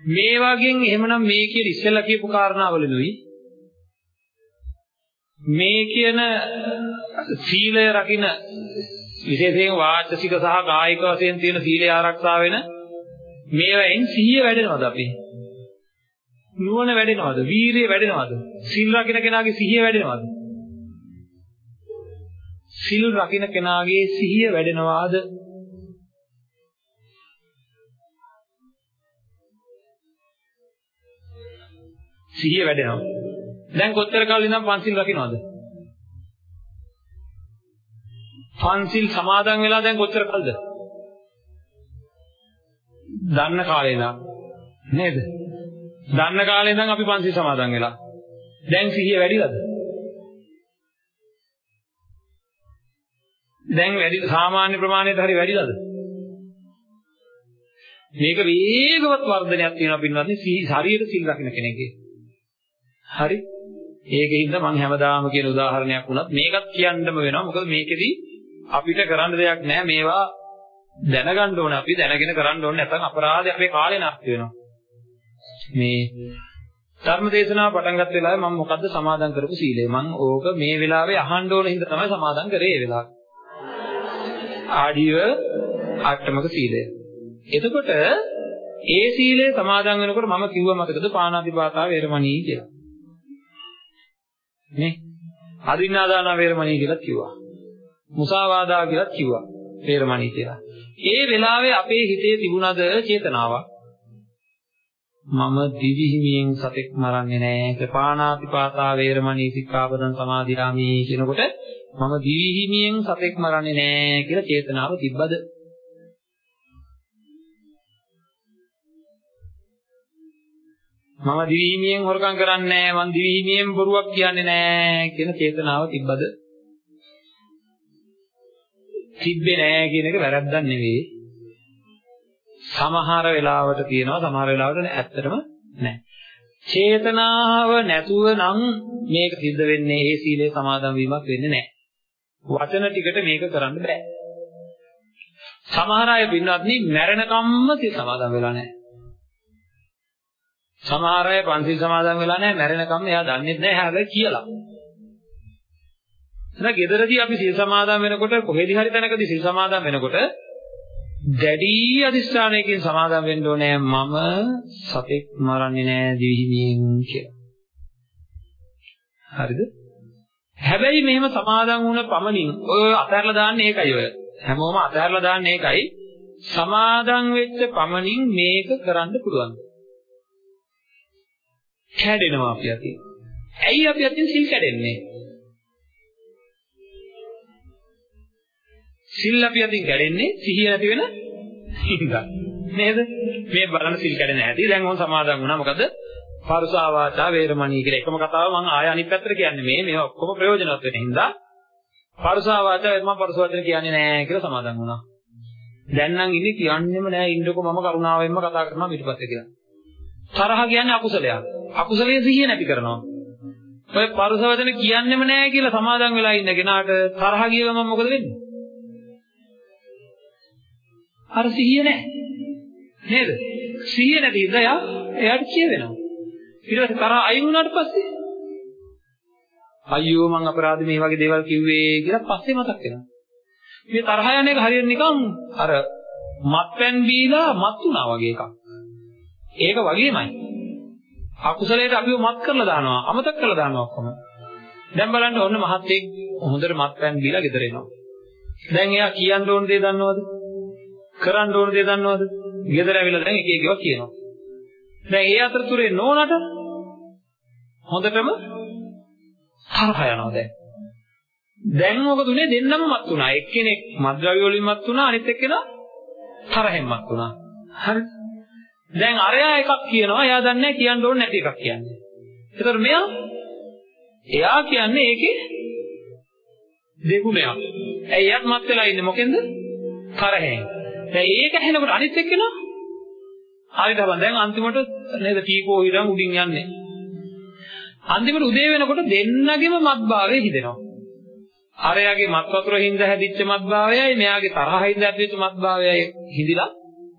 මේ වගේ එහෙමනම් මේ කියන ඉස්සෙල්ලා කියපු කාරණාවලුයි මේ කියන සීලය රකින්න විශේෂයෙන් වාචසික සහ කායික වශයෙන් තියෙන සීලය ආරක්ෂා වෙන මේවායින් සිහිය වැඩෙනවද අපි? නුවණ වැඩෙනවද? වීරිය වැඩෙනවද? සීල් රකින්න කෙනාගේ සිහිය වැඩෙනවද? සිල් රකින්න කෙනාගේ සිහිය වැඩෙනවාද? සිහිය වැඩෙනවා. දැන් කොච්චර කාලෙ ඉඳන් පන්සිල් රකින්නවද? පන්සිල් සමාදන් වෙලා දැන් කොච්චර කාලද? දන්න කාලේ ඉඳන් නේද? දන්න කාලේ ඉඳන් අපි පන්සිල් සමාදන් වෙලා. දැන් සිහිය වැඩිලාද? දැන් වැඩි සාමාන්‍ය ප්‍රමාණයට හරි වැඩිලාද? මේක වේගවත් වර්ධනයක් තියෙනවා පින්වත්නි ශරීර සිල් රකින්න කෙනෙක්ගේ. හරි? ඒකෙන්ද මම හැමදාම කියන උදාහරණයක් වුණත් මේකත් කියන්නම වෙනවා. මොකද මේකෙදි අපිට කරන්න දෙයක් නැහැ. මේවා දැනගන්න ඕනේ. අපි දැනගෙන කරන්න ඕනේ. නැත්නම් අපරාධය අපේ කාලේ නාස්ති වෙනවා. මේ ධර්ම දේශනාව පටන් ගත්ත වෙලාවේ මම මොකද්ද සමාදන් කරපු සීලය? මම ඕක මේ වෙලාවේ අහන්න ඕන හින්දා තමයි සමාදන් කරේ ඒ වෙලාවේ. ආඩිව අට්ටමක සීලය. එතකොට ඒ සීලය සමාදන් වෙනකොට මම කිව්වා මතකද පාණාතිපාතා වේරමණී කියලා. නේ? අදින්නාදාන වේරමණී කියලා කිව්වා. මුසාවාදා කියලා කිව්වා. වේරමණී කියලා. ඒ වෙලාවේ අපේ හිතේ තිබුණද චේතනාවක් මම දිවි හිමියෙන් සතෙක් මරන්නේ නැහැ. පාණාතිපාතා වේරමණී සික්ඛාපදං සමාදියාමි කියනකොට මම දිවි හිමියෙන් සතෙක් මරන්නේ නැහැ කියලා චේතනාව තිබ්බද? මම දිවිහිමියෙන් හොරකම් කරන්නේ නැහැ මං දිවිහිමියෙන් බොරුවක් කියන්නේ නැහැ කියන චේතනාව තිබ්බද තිබ්බේ නැහැ කියන එක වැරද්දක් නෙවෙයි. සමහර වෙලාවට කියනවා සමහර වෙලාවට ඇත්තටම නැහැ චේතනාව නැතුව නම් මේක සිද්ධ වෙන්නේ ඒ සීලේ සමාදන් වීමක් වෙන්නේ නැහැ වචන ටිකට මේක කරන්න බෑ. සමහර අය පින්වත්නි මැරෙනකම්ම සිල් සමාදන් වෙලා නැහැ සමහර අය පන්සිල් සමාදන් වෙලා නැහැ මැරෙනකම් එයා දන්නේ නැහැ හැබැයි කියලා. එහෙනම් ගෙදරදී අපි සිල් සමාදන් වෙනකොට කොහෙදි හරි තැනකදී සිල් සමාදන් වෙනකොට දැඩි අදිස්ථානයකින් සමාදන් වෙන්න ඕනේ මම සතෙක් මරන්නේ නැහැ දිවිහිමියෙන් කියලා. හරිද? හැබැයි මෙහෙම සමාදන් වුණ පමණින් ඔය අතහැරලා දාන්නේ ඒකයි ඔය. හැමෝම අතහැරලා දාන්නේ ඒකයි. සමාදන් වෙච්ච පමණින් මේක කරන්න පුළුවන්. කැඩෙනවා අපි අතින්. ඇයි අපි අතින් සිල් කැඩෙන්නේ? සිල් අපි අතින් කැඩෙන්නේ සිහිය නැති වෙන හින්දා. නේද? මේ බලන සිල් කැඩෙන හැටි දැන් ඕන සමාදන් වුණා. මොකද? පරුසා වාචා වේරමණී කියලා එකම කතාව මම ආය අනිත් පැත්තට කියන්නේ මේ මේවා ඔක්කොම ප්‍රයෝජනවත් වෙන හින්දා පරුසා වාචා මම පරුසා වචන කියන්නේ නැහැ කියලා සමාදන් වුණා. දැන් නම් ඉන්නේ කියන්නෙම නැහැ ඉන්නකො මම කරුණාවෙන්ම කතා කරනවා පිටපස්සේ කියලා. තරහ කියන්නේ අකුසලයක්. අකුසලයේ සිහිය නැති කරනවා. ඔය පරුස වචන කියන්නෙම නැහැ කියලා සමාදන් වෙලා ඉන්න කෙනාට තරහ ගිය ගමන් මොකද වෙන්නේ? අර සිහිය නැහැ. නේද? සිහිය නැති ඉඳලා එයා එයාට කියවෙනවා. ඊට පස්සේ තරහ අයින් වුණාට පස්සේ අයියෝ මං අපරාධ මේ වගේ දේවල් කිව්වේ කියලා පස්සේ මතක් වෙනවා. මේ තරහ යන එක හරියට නිකන් අර මත්පැන් බීලා මත් වුණා වගේ එකක්. ඒක වගේමයි. අකුසලයට අපිව මත් කරලා දානවා, අමතක කරලා දානවා ඔක්කොම. දැන් බලන්න ඔන්න මහත්තයෙක් හොඳට මත්පැන් බීලා ගෙදර එනවා. දැන් එයා කියන්න ඕන දේ දන්නවද? කරන්න ඕන දේ දන්නවද? ගෙදර ඇවිල්ලා දැන් එක එක ඒවා කියනවා. දැන් ඒ අතරතුරේ නෝනට හොඳටම තරහ යනවා දැන්. දැන් මොකද උනේ දෙන්නම මත් වුණා. එක්කෙනෙක් මද්ද්‍රව්‍ය වලින් මත් වුණා අනිත් එක්කෙනා තරහෙන් මත් වුණා. හරිද? දැන් අරයා එකක් කියනවා එයා දන්නේ කියන්න ඕනේ නැති එකක් කියන්නේ. ඒතර මෙයා එයා කියන්නේ ඒකේ දෙගුණයක්. ඇයි එයාත් මත් වෙලා ඉන්නේ මොකෙන්ද? කරහෙන්. දැන් ඒක ඇහෙනකොට අනිත් එක්කෙනා හරිද බං දැන් අන්තිමට නේද ටීකෝ ඉරන් උඩින් යන්නේ. අන්තිමට උදේ වෙනකොට දෙන්නගෙම මත්භාවයේ හිදෙනවා. අරයාගේ මත් වතුර හින්දා හැදිච්ච මත්භාවයයි මෙයාගේ තරහ හින්දා හැදිච්ච මත්භාවයයි හිඳිලා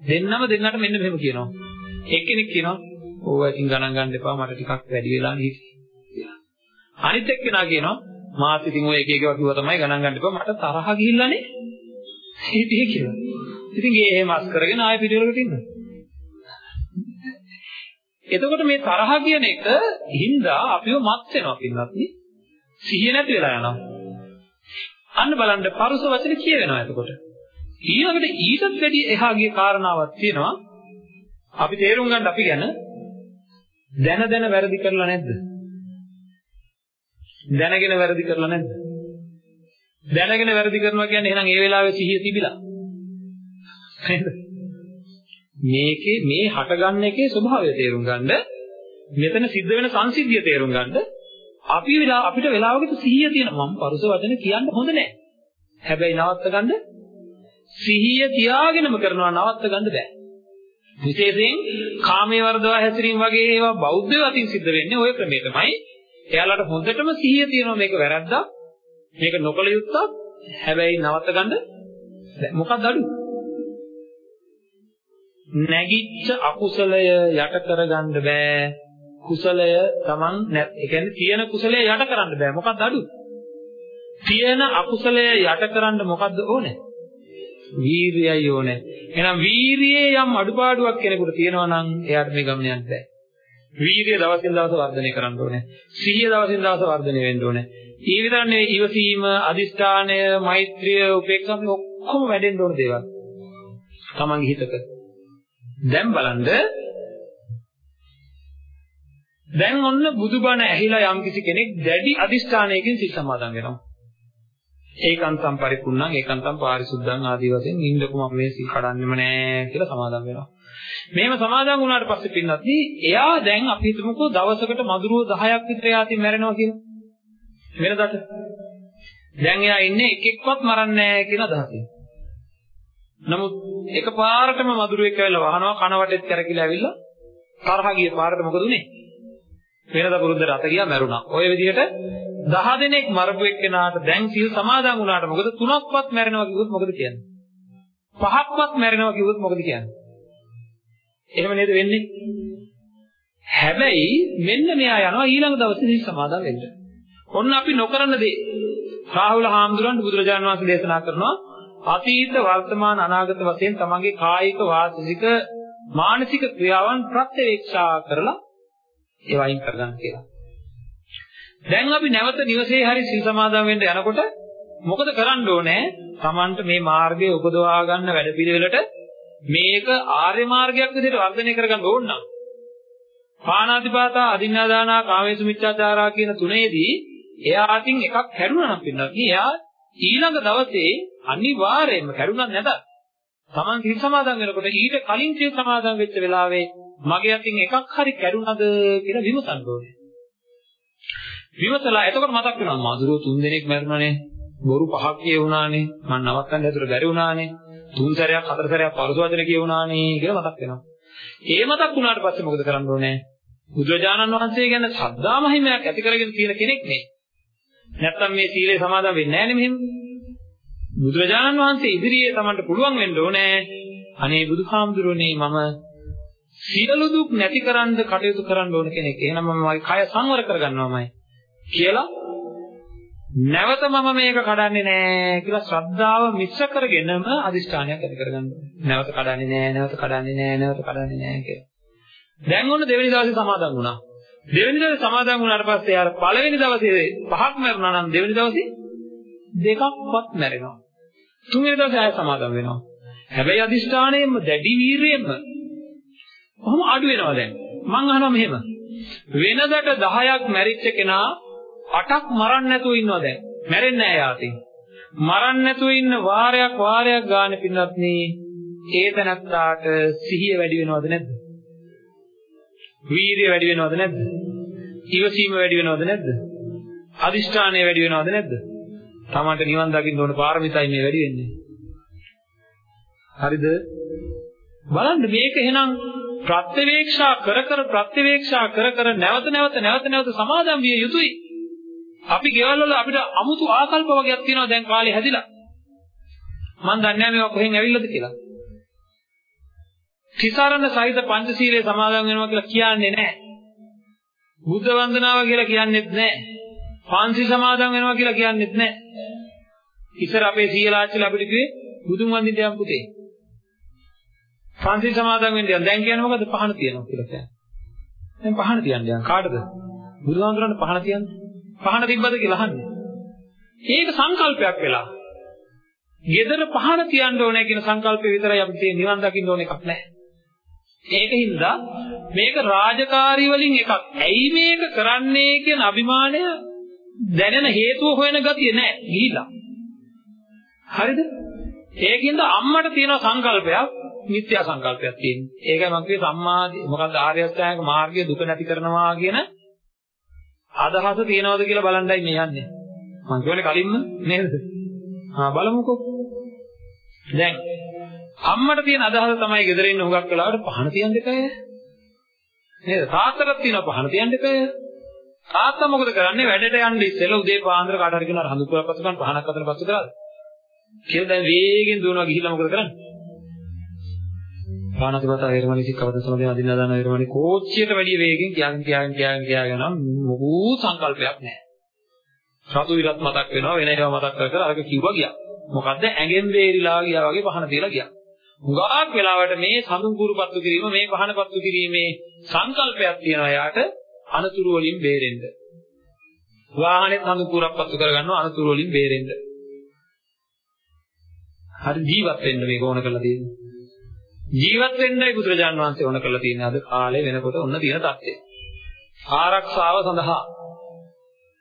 දෙන්නම දෙන්නට මෙන්න මෙහෙම කියනවා. එක්කෙනෙක් කියනවා ඕවා ඉතින් ගණන් ගන්න එපා මට ටිකක් වැඩි වෙලා නේ කියලා. අනිත් එක්කෙනා කියනවා මාත් ඉතින් ඔය එක එක ඒවා කිව්වා තමයි ගණන් ගන්න එපා මට තරහ ගිහිල්ලානේ හිටියේ කියලා. ඉතින් ඒ එහෙම අස් කරගෙන ආයෙ පිළිවෙලකට ඉන්නවා. එතකොට මේ තරහ කියන එක හින්දා අපිව මත් වෙනවා පින්නත් නේ. සිහිය නැති වෙලා යනවා. අන්න බලන්න පරුස වචන කියවෙනවා එතකොට. ඊළඟට ඊටත් වැඩි එහා ගිය කාරණාවක් තියෙනවා. අපි තේරුම් ගන්න අපි ගැන දැන දැන වැරදි කරලා නැද්ද? දැනගෙන වැරදි කරලා නැද්ද? දැනගෙන වැරදි කරනවා කියන්නේ එහෙනම් ඒ වෙලාවේ සිහිය තිබිලා. නේද? මේකේ මේ හටගන්න එකේ ස්වභාවය තේරුම් ගන්න මෙතන සිද්ධ වෙන සංසිද්ධිය තේරුම් ගන්න අපි වෙලා අපිට වෙලාවකට සිහිය තියෙන මම පරුස වචන කියන්න හොඳ නැහැ. හැබැයි නවත්ත ගන්න සිහිය තියාගෙනම කරනවා නවත්ත ගන්න බෑ. විශේෂයෙන් කාමයේ වර්ධව හැසිරීම වගේ ඒවා බෞද්ධයෝ අතින් සිද්ධ වෙන්නේ ওই ක්‍රමයටමයි. එයාලට හොඳටම සිහිය තියෙනවා මේක වැරද්දක්. මේක නොකල යුත්තක්. හැබැයි නවත්ත ගන්න මොකක්ද අඩු? නැගිච්ච අකුසලය යට කරගන්න බෑ. කුසලය Taman නැත්. ඒ කියන්නේ තියෙන කුසලය යට කරන්න බෑ. මොකක්ද අඩු? තියෙන අකුසලය යට කරන්න මොකද්ද ඕනේ? වීරියයි ඕනේ. එහෙනම් වීරියේ යම් අඩුපාඩුවක් කෙනෙකුට තියෙනවා නම් එයාට මේ ගමන යන්න බෑ. වීරිය දවසින් දවස වර්ධනය කරන්න ඕනේ. සිහිය දවසින් දවස වර්ධනය වෙන්න ඕනේ. ඊ විතර නෙවෙයි ඉවසීම, අදිෂ්ඨානය, මෛත්‍රිය, උපේක්ෂා මේ ඔක්කොම වැඩෙන්න ඕන දේවල්. තමන්ගේ හිතක. දැන් බලන්න දැන් ඔන්න බුදුබණ ඇහිලා යම්කිසි කෙනෙක් දැඩි අදිෂ්ඨානයකින් සිත සමාදන් වෙනවා. ඒකාන්තම් පරිපූර්ණං ඒකාන්තම් පාරිසුද්ධං ආදී වශයෙන් නින්දකම මම මේ සිල් කඩන්නෙම නෑ කියලා සමාදම් වෙනවා. මේව සමාදම් වුණාට පස්සේ පින්නත් එයා දැන් අපි හිතමුකෝ දවසකට මදුරුව 10ක් විතර යාතින් මැරෙනවා කියලා. වෙනදට. දැන් එයා ඉන්නේ එක එක්කවත් මරන්නේ නෑ කියන අදහසින්. නමුත් එකපාරටම මදුරුවෙක් ඇවිල්ලා වහනවා කන වටෙත් කරකිලා ඇවිල්ලා තරහ ගිය පාරට මොකද උනේ? වෙනද පුරුද්දට අත ගියා මැරුණා. ඔය විදිහට 10 දිනක් මරපු එක්කෙනාට දැන් සිල් සමාදන් වුණාට මොකද තුනක්වත් මැරෙනවා කිව්වොත් මොකද කියන්නේ? පහක්වත් මැරෙනවා කිව්වොත් මොකද කියන්නේ? එහෙම නේද වෙන්නේ? හැබැයි මෙන්න මෙයා යනවා ඊළඟ දවසේ සිල් සමාදන් වෙන්න. ඔන්න අපි නොකරන දේ. රාහුල හාමුදුරන් බුදුරජාණන් වහන්සේ දේශනා කරනවා අතීත වර්තමාන අනාගත වශයෙන් තමන්ගේ කායික වාචික මානසික ක්‍රියාවන් ප්‍රත්‍යවේක්ෂා කරලා ඒවා අයින් කරගන්න කියලා. දැන් අපි නැවත නිවසේ හරි සිල් සමාදන් වෙන්න යනකොට මොකද කරන්න ඕනේ? Tamanට මේ මාර්ගය උපදවා ගන්න වැඩපිළිවෙලට මේක ආර්ය මාර්ගයක් විදිහට වර්ධනය කරගන්න ඕන නම් පාණාතිපාතා අදින්නාදානා කාමේසු මිච්ඡාචාරා කියන තුනේදී එයාටින් එකක් හැරුණා නම් පින්නත් එයා ඊළඟ දවසේ අනිවාර්යයෙන්ම කැඩුනක් නැත. Taman සිල් සමාදන් වෙනකොට ඊට කලින් සිල් සමාදන් වෙච්ච වෙලාවේ මගේ අතින් එකක් හරි කැඩුනද කියලා විමසන්න ඕනේ. විමසලා එතකොට මතක් වෙනවා මధుරෝ තුන් දෙනෙක් මැරුණානේ. බොරු පහක් කියුණානේ. මම නවත්තන්න ඇතුළට බැරි වුණානේ. තුන් සැරයක් හතර සැරයක් පරස වචන කියුණානේ කියලා මතක් වෙනවා. ඒ මතක් වුණාට පස්සේ මොකද කරන්න ඕනේ? බුදුරජාණන් වහන්සේ ගැන ශ්‍රද්ධා මහිමයක් ඇති කරගෙන තියෙන කෙනෙක් නේ. නැත්තම් මේ සීලේ සමාදන් වෙන්නේ නැහැ නේ මෙහෙම. බුදුරජාණන් වහන්සේ ඉදිරියේ Tamanට පුළුවන් වෙන්න ඕනේ. අනේ බුදුහාමුදුරනේ මම සියලු දුක් නැතිකරන්න කටයුතු කරන්න ඕන කෙනෙක්. එහෙනම් මම මගේ කය සංවර කරගන්නවාමයි කියලා නැවත මම මේක කඩන්නේ නෑ කියලා ශ්‍රද්ධාව මිශ්‍ර කරගෙනම අදිෂ්ඨානයක් ඇති කරගන්න නැවත කඩන්නේ නෑ නැවත කඩන්නේ නෑ නැවත කඩන්නේ නෑ කියලා. දැන් ඔන්න දෙවෙනි දවසේ සමාදන් වුණා. දෙවෙනි දවසේ සමාදන් වුණාට පස්සේ ආර පළවෙනි දවසේ පහක් මරුණා නම් දෙවෙනි දවසේ දෙකක්වත් මැරෙනවා. තුන්වෙනි දවසේ ආය සමාදන් වෙනවා. හැබැයි අදිෂ්ඨානයෙන්ම දැඩි වීරියෙන්ම කොහොම අඩු වෙනවා දැන්. මං අහනවා මෙහෙම. වෙනදට 10ක් මැරිච්ච කෙනා 8ක් මරන්න නැතුව ඉන්නවා දැන්. මැරෙන්නේ නැහැ යාතින්. මරන්න නැතුව ඉන්න වාරයක් වාරයක් ගානේ පින්නත් නේ ඒතනත්තාට සිහිය වැඩි වෙනවද නැද්ද? වීරිය වැඩි වෙනවද නැද්ද? ඉවසීම වැඩි වෙනවද නැද්ද? අදිෂ්ඨානය වැඩි වෙනවද නැද්ද? තමන්ට නිවන් දකින්න ඕන පාරමිතයි මේ වැඩි වෙන්නේ. හරිද? බලන්න මේක එහෙනම් ප්‍රත්‍යවේක්ෂා කර කර ප්‍රත්‍යවේක්ෂා කර කර නැවත නැවත නැවත නැවත සමාදම් විය යුතුයි. අපි ගෙවල් වල අපිට අමුතු ආකල්ප වගේක් තියෙනවා දැන් කාලේ හැදිලා. මම දන්නේ නැහැ මේවා කොහෙන් ඇවිල්ලාද කියලා. තිසරණ සහිත පංචශීලයේ සමාදන් වෙනවා කියලා කියන්නේ නැහැ. බුද්ධ වන්දනාව කියලා කියන්නේත් නැහැ. පංචශීල සමාදන් වෙනවා කියලා කියන්නේත් නැහැ. ඉස්සර අපේ සීලාච්චිලා අපිට කිව්වේ බුදුන් වන්දින්න යම් පුතේ. පංචශීල සමාදන් වෙන්න යන දැන් කියන්නේ මොකද පහන තියනවා කියලා කියන්නේ. දැන් පහන තියන්න යන කාටද? බුදුහාමුදුරන්ට පහන තියන්නේ. පහන තිබ්බද කියලා අහන්නේ. ඒක සංකල්පයක් වෙලා. gedara පහන තියන්න ඕනේ කියන සංකල්පය විතරයි අපි තියෙන නිවන් දකින්න ඕන එකක් නැහැ. ඒකින්ද මේක රාජකාරී වලින් එකක්. ඇයි මේක කරන්නේ කියන අභිමානය දැනෙන හේතුව හොයන ගතිය නැහැ. ගිහිලා. හරිද? ඒකින්ද අම්මට තියෙන සංකල්පයක් මිත්‍යා සංකල්පයක් තියෙනවා. ඒකයි මම කිව්වේ සම්මාදී මොකක්ද ආර්ය අෂ්ටාංග මාර්ගය දුක නැති කරනවා කියන අදහස තියනවද කියලා බලන්නයි මේ යන්නේ. මම කියවනේ කලින්ම නේද? ආ බලමුකෝ. දැන් අම්මට තියෙන අදහස තමයි ගෙදර ඉන්න හුඟක් වෙලාවට පහන තියන්න එපා. නේද? තාත්තටත් තියෙනවා පහන තියන්න එපා. තාත්තා මොකද කරන්නේ? වැඩට යන්න ඉස්සෙල්ලා උදේ පාන්දර කාට හරි කියනවා හඳු පුරක් පස්ස ගන්න පහනක් අතන පස්ස කරාද? කියලා දැන් වේගෙන් දුවනවා ගිහිල්ලා මොකද කරන්නේ? පානතිපත වේරමණී සික්කවද සමදේ අදින්න දාන වේරමණී කෝච්චියට වැඩි වේගෙන් කියාගෙන කියාගෙන කියාගෙන කියාගෙන නම් මොකෝ සංකල්පයක් නැහැ. සතු විරත් මතක් වෙනවා වෙන ඒවා මතක් කර කර අරක කිව්වා ගියා. මොකද්ද ඇඟෙන් වේරිලා ගියා වගේ පහන තියලා ගියා. හුඟක් වෙලාවට මේ සඳුන් කුරුපත්තු කිරීම මේ පහනපත්තු කිරීමේ සංකල්පයක් තියෙනවා යාට අනතුරු වලින් බේරෙන්න. වාහනේ සඳුන් කුරප්පත්තු කරගන්නවා අනතුරු වලින් බේරෙන්න. හරි ජීවත් වෙන්න මේක ඕන කරලා තියෙන්නේ. ජීවත් වෙන්නයි බුදුරජාන් වහන්සේ ඕන කරලා තියෙන්නේ අද කාලේ වෙනකොට ඔන්න තියෙන தත්ත්වය. ආරක්ෂාව සඳහා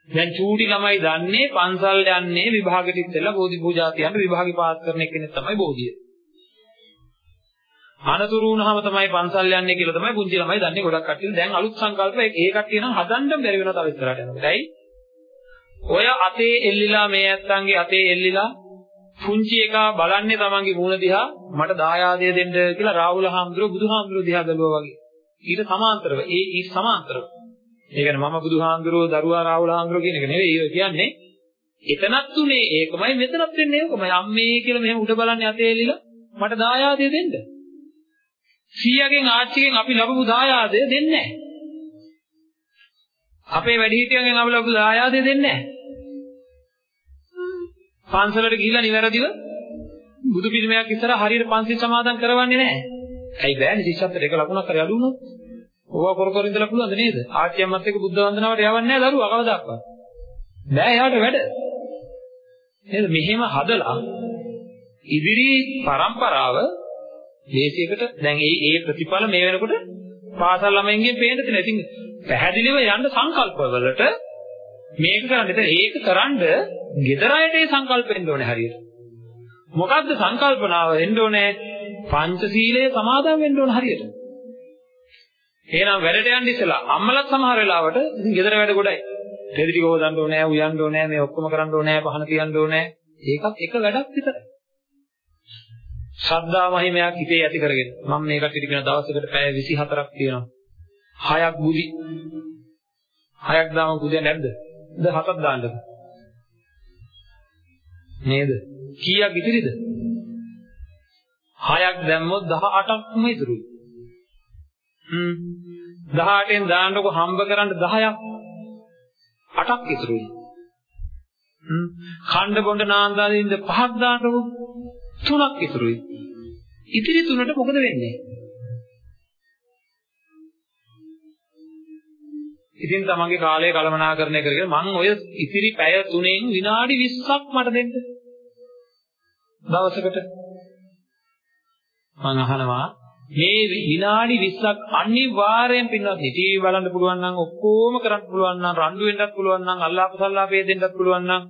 දැන් චූටි ළමයි දන්නේ පන්සල් යන්නේ විභාගෙට ඉස්සෙල්ලා බෝධි පූජා තියන්න විභාගේ පාස් කරන කෙනෙක් තමයි බෝධිය. අනතුරු වුණාම තමයි පන්සල් යන්නේ කියලා තමයි පුංචි ළමයි දන්නේ ගොඩක් කට්ටිය. දැන් අලුත් සංකල්ප ඒ කට්ටිය නම් හදන්න බැරි වෙනවා තව ඉස්සරහට යනකොට. ඇයි? ඔය අතේ එල්ලිලා මේ ඇත්තන්ගේ අතේ එල්ලිලා පුංචි එකා බලන්නේ තමන්ගේ මූණ දිහා මට දායාදය දෙන්න කියලා රාහුල හාමුදුරුවෝ බුදුහාමුදුරුවෝ දිහා බැලුවා වගේ. ඊට සමාන්තරව ඒ ඊට සමාන්තරව. ඒ කියන්නේ මම බුදුහාමුදුරුවෝ දරුවා රාහුල හාමුදුරුවෝ කියන එක නෙවෙයි ඒක කියන්නේ. එතනත් උනේ ඒකමයි මෙතනත් වෙන්නේ ඒකමයි. අම්මේ කියලා මෙහෙම උඩ බලන්නේ අතේ එල්ලිලා මට දායාදය දෙන්න. සීයාගෙන් ආච්චිගෙන් අපි ලැබපු දායාදය දෙන්නේ නැහැ. අපේ වැඩිහිටියන්ගෙන් අපි ලැබපු දායාදය දෙන්නේ නැහැ. පන්සලට ගිහිල්ලා නිවැරදිව බුදු පිළිමයක් ඉස්සරහ හරියට පන්සිල් සමාදන් කරවන්නේ නැහැ. ඇයි බෑනේ ශිෂ්‍යත්වයට එක ලකුණක් හරි අඩු වුණොත්? ඕවා කර කර ඉඳලා පුළුවන්ද නේද? ආච්චියම්මත් එක්ක බුද්ධ වන්දනාවට යවන්නේ නැහැ දරුවා කවදාවත්. බෑ එයාට වැඩ. නේද? මෙහෙම හදලා ඉදිරි પરම්පරාව දේශයකට දැන් ඒ ඒ ප්‍රතිඵල මේ වෙනකොට පාසල් ළමයින්ගෙන් පේන්න තියෙනවා. ඉතින් පැහැදිලිව යන්න සංකල්පවලට මේක කරන්න. ඉතින් ඒක කරන්ඩ gedara ayට ඒ සංකල්ප වෙන්න ඕනේ හරියට. මොකද්ද සංකල්පනාව වෙන්න ඕනේ? පංචශීලයේ සමාදන් වෙන්න ඕනේ හරියට. එහෙනම් වැඩට යන්න ඉස්සලා අම්මලත් සමහර වෙලාවට ඉතින් gedara වැඩ ගොඩයි. දෙදි ටික හොදන්න ඕනේ, උයන්න ඕනේ, මේ ඔක්කොම කරන්න ඕනේ, පහන තියන්න ඕනේ. ඒකත් එක වැඩක් විතරයි. ශ්‍රද්ධා මහිමයක් හිතේ ඇති කරගෙන මම මේකට ඉතිගෙන දවසකට පැය 24ක් තියෙනවා. 6ක් බුදි. 6ක් දාම බුදිය නැද්ද? ද 7ක් දාන්නද? නේද? කීයක් ඉතිරිද? 6ක් දැම්මොත් 18ක්ම ඉතුරුයි. හ්ම් 18න් දාන්නකො හම්බ කරන්න 10ක් 8ක් ඉතුරුයි. හ්ම් ඛණ්ඩ බොණ්ඩ නාන්දාදින්ද 5ක් දාන්නකො 3ක් ඉතුරුයි. ඉතිරි තුනට මොකද වෙන්නේ? ඉතින් තමන්ගේ කාලය කළමනාකරණය කරගෙන මම ඔය ඉතිරි පැය තුනෙන් විනාඩි 20ක් මට දෙන්න. දවසකට මම අහනවා මේ විනාඩි 20ක් අනිවාර්යෙන් පින්වත් ටීවී බලන්න පුළුවන් නම් ඔක්කොම කරන්න පුළුවන් නම් රණ්ඩු වෙන්නත් පුළුවන් නම් අල්ලාප සල්ලාපේ දෙන්නත් පුළුවන් නම්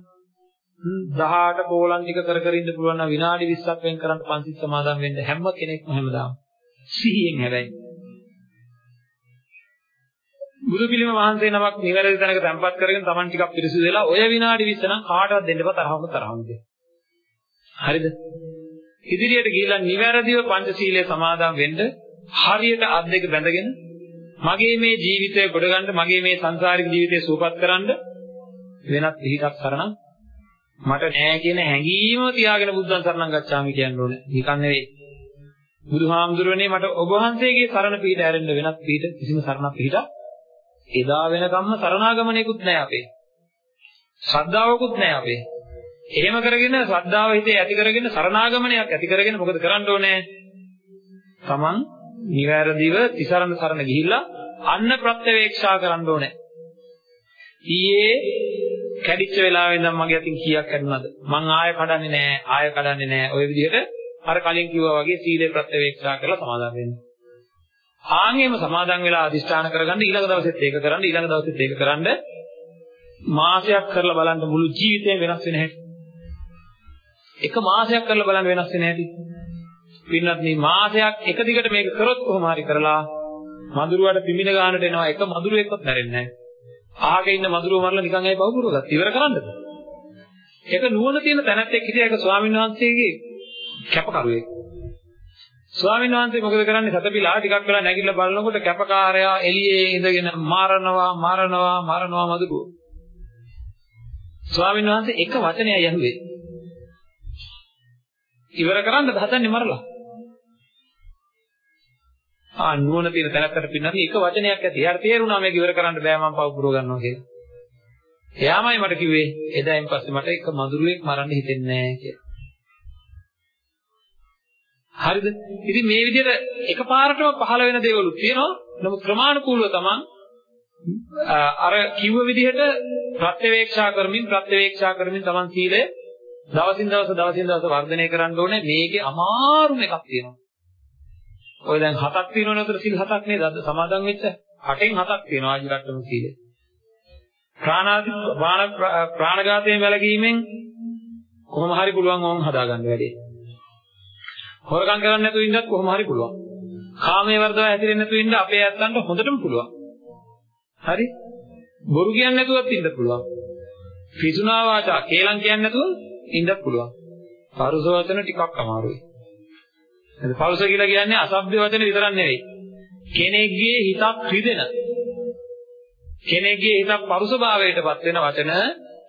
18 පෝලම් ටික කර කර ඉන්න පුළුවන් නම් විනාඩි 20ක් වෙන් කරන් පන්සිල් සමාදන් වෙන්න හැම කෙනෙක්ම හැමදාම සිහියෙන් හැබැයි බුදු පිළිම වහන්සේ නමක් නිවැරදි තැනක තැන්පත් කරගෙන Taman ටිකක් පිරිසිදු වෙලා ඔය විනාඩි 20 නම් කාටවත් දෙන්න එපා තරහම තරහම දෙන්න. හරිද? ඉදිරියට ගිහිල්ලා නිවැරදිව පංචශීලයේ සමාදන් වෙන්න හරියට අත් දෙක බැඳගෙන මගේ මේ ජීවිතය ගොඩ ගන්න මගේ මේ සංසාරික ජීවිතය සුවපත් කරන්න වෙනත් පිටක් කරනම් මට නෑ කියන හැඟීම තියාගෙන බුද්ධං සරණං ගච්ඡාමි කියන්න ඕනේ. නිකන් නෙවෙයි. බුදුහාමුදුරනේ මට ඔබ වහන්සේගේ සරණ පිට ඇරෙන්න වෙනත් පිට කිසිම සරණක් පිටක් එදා වෙනකම්ම සරණාගමණයකුත් නැහැ අපේ. ශ්‍රද්ධාවකුත් නැහැ අපේ. එහෙම කරගෙන ශ්‍රද්ධාව හිතේ ඇති කරගෙන සරණාගමණයක් ඇති කරගෙන මොකද කරන්න ඕනේ? Taman නිවැරදිව තිසරණ සරණ ගිහිල්ලා අන්න ප්‍රත්‍යවේක්ෂා කරන්න ඕනේ. ඊයේ කැඩිච්ච වෙලාවෙ ඉඳන් මගේ අතින් කීයක් කැඩුනද? මං ආය කඩන්නේ නැහැ, ආය කඩන්නේ නැහැ. ඔය විදිහට අර කලින් කිව්වා වගේ සීලේ ප්‍රත්‍යවේක්ෂා කරලා සමාදන් වෙන්න. ආන්ගෙම සමාදන් වෙලා අදිෂ්ඨාන කරගන්න ඊළඟ දවසෙත් ඒක කරන්න ඊළඟ දවසෙත් ඒක කරන්න මාසයක් කරලා බලන්න මුළු ජීවිතේම වෙනස් වෙන හැටි. එක මාසයක් කරලා බලන්න වෙනස් වෙන හැටි. පින්නත් මේ මාසයක් එක දිගට මේක කරොත් කොහොම හරි කරලා මදුරුවට පිමින ගන්නට එනවා එක මදුරුවෙක්වත් නැරෙන්නේ නැහැ. අහගෙන ඉන්න මදුරුව මරලා නිකන් ඇයි බහුපුරගත් ඉවර කරන්නද? ඒක නුවණ තියෙන තැනැත්තෙක් හිටියා ඒක ස්වාමීන් වහන්සේගේ කැපකරුවෙක්. ස්වාමීන් වහන්සේ මොකද කරන්නේ සතපිලා ටිකක් වෙලා නැගිටලා බලනකොට කැපකාරයා එළියේ ඉඳගෙන මාරනවා මාරනවා මාරනවා මදුරුව. ස්වාමීන් වහන්සේ එක වචනයයි ඇහුවේ. ඉවර කරන්න හදන්නේ මරලා. ආ නුවණ තියෙන තැනකට පින්නත් එක වචනයක් ඇති. එයාට තේරුණා මේක ඉවර කරන්න බෑ මම පව පුරව ගන්නවා කියලා. එයාමයි මට කිව්වේ එදායින් පස්සේ මට එක මදුරුවෙක් මරන්න හිතෙන්නේ නැහැ කියලා. හරිද? ඉතින් මේ විදිහට එකපාරටම පහළ වෙන දේවලුත් තියෙනවා. නමුත් ක්‍රමානුකූලව තමන් අර කිව්ව විදිහට ප්‍රත්‍යවේක්ෂා කරමින් ප්‍රත්‍යවේක්ෂා කරමින් තමන් සීලය දවසින් දවස දවසින් දවස වර්ධනය කරන්න ඕනේ. මේකේ අමාරුම එකක් තියෙනවා. ඔය දැන් හතක් තියෙනවනේ උතර සීල් හතක් නේද? අද සමාදන් වෙච්ච. අටෙන් හතක් තියෙනවා ආජීවට්ටම සීලය. ප්‍රාණාති ප්‍රාණඝාතයෙන් වැළකීමෙන් කොහොම හරි පුළුවන් ඕම් හදාගන්න වැඩේ. හොරකම් කරන්නේ නැතුව ඉන්නත් කොහොම හරි පුළුවන්. කාමයේ වර්ධව හැදිරෙන්නේ නැතුව ඉන්න අපේ ඇත්තන්ට හොඳටම පුළුවන්. හරි? බොරු කියන්නේ නැතුවත් ඉන්න පුළුවන්. පිසුනා වාචා කේලම් කියන්නේ නැතුව ඉන්නත් පුළුවන්. පරුස වචන ටිකක් අමාරුයි. එතන පරුස කියලා කියන්නේ අසභ්‍ය වචන විතරක් නෙවෙයි. කෙනෙක්ගේ හිතක් රිදෙන කෙනෙක්ගේ හිතක් පරුසභාවයටපත් වෙන වචන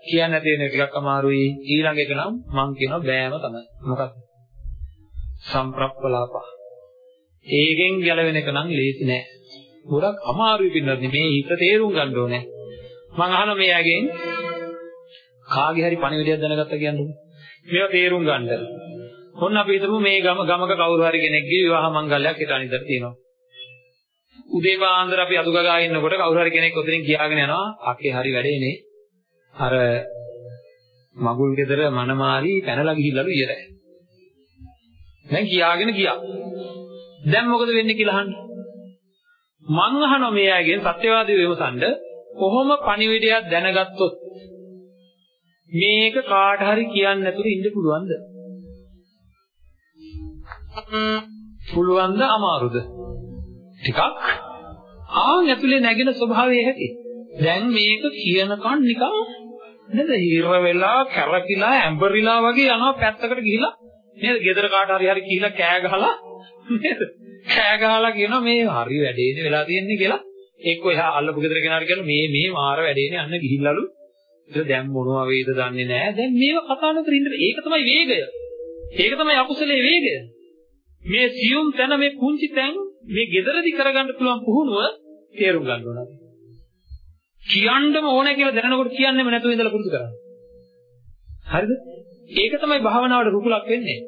කියන්න තියෙන ටිකක් අමාරුයි. ඊළඟ එක නම් මං කියනවා බෑම තමයි. මොකක්ද? සම්ප්‍රප්පලාප. ඒකෙන් ගැලවෙන එක නම් ලේසි නෑ. ගොඩක් අමාරුයි පින්නත් මේ හිත තේරුම් ගන්න ඕනේ. මං අහන මෙයාගෙන් කාගේ හරි පණිවිඩයක් දැනගත්තා කියන්නේ. මේවා තේරුම් ගන්න. ඔන්න අපි හිතමු මේ ගම ගමක කවුරු හරි කෙනෙක්ගේ විවාහ මංගල්‍යයක් හිට අනිද්දට තියෙනවා. උදේ පාන්දර අපි අදුගගා ඉන්නකොට කවුරු හරි කෙනෙක් ඔතනින් ගියාගෙන යනවා. අක්කේ හරි වැඩේනේ. අර මගුල් ගෙදර මනමාරි පැනලා ගිහිල්ලාලු ඉයරයි. දැන් කියාගෙන ගියා. දැන් මොකද වෙන්නේ කියලා අහන්න. මං අහනවා මේ අයගෙන් සත්‍යවාදී විමසන්න කොහොම පණිවිඩයක් දැනගත්තොත් මේක කාට හරි කියන්නේ නැතුව ඉන්න පුළුවන්ද? පුළුවන්ද අමාරුද? ටිකක් ආන් ඇතුලේ නැගෙන ස්වභාවය ඇති. දැන් මේක කියනකන් නිකන් නේද? හිර වෙලා කැරකිලා ඇඹරිලා වගේ යනවා පැත්තකට ගිහිලා. නේද? ගෙදර කාට හරි හරි කියලා කෑ ගහලා නේද? කෑ ගහලා කියනවා මේ හරි වැඩේනේ වෙලා තියෙන්නේ කියලා. එක්ක එහා අල්ලපු ගෙදර කෙනාට කියනවා මේ මේ මාර වැඩේනේ අන්න ගිහිල්ලාලු. ඒක දැන් මොනවා වේද දන්නේ නැහැ. දැන් මේව කතා නොකර ඉන්න ඒක තමයි වේගය. ඒක තමයි අකුසලයේ වේගය. මේ සියුම් තැන මේ කුංචි තැන් මේ ගෙදරදි කරගන්න පුළුවන් පුහුණුව තේරුම් ගන්න ඕන කියන්නම ඕනේ කියලා දැනනකොට කියන්නෙම නැතුව ඉඳලා පුරුදු කරන්න. හරිද? ඒක තමයි භාවනාවට රුකුලක් වෙන්නේ.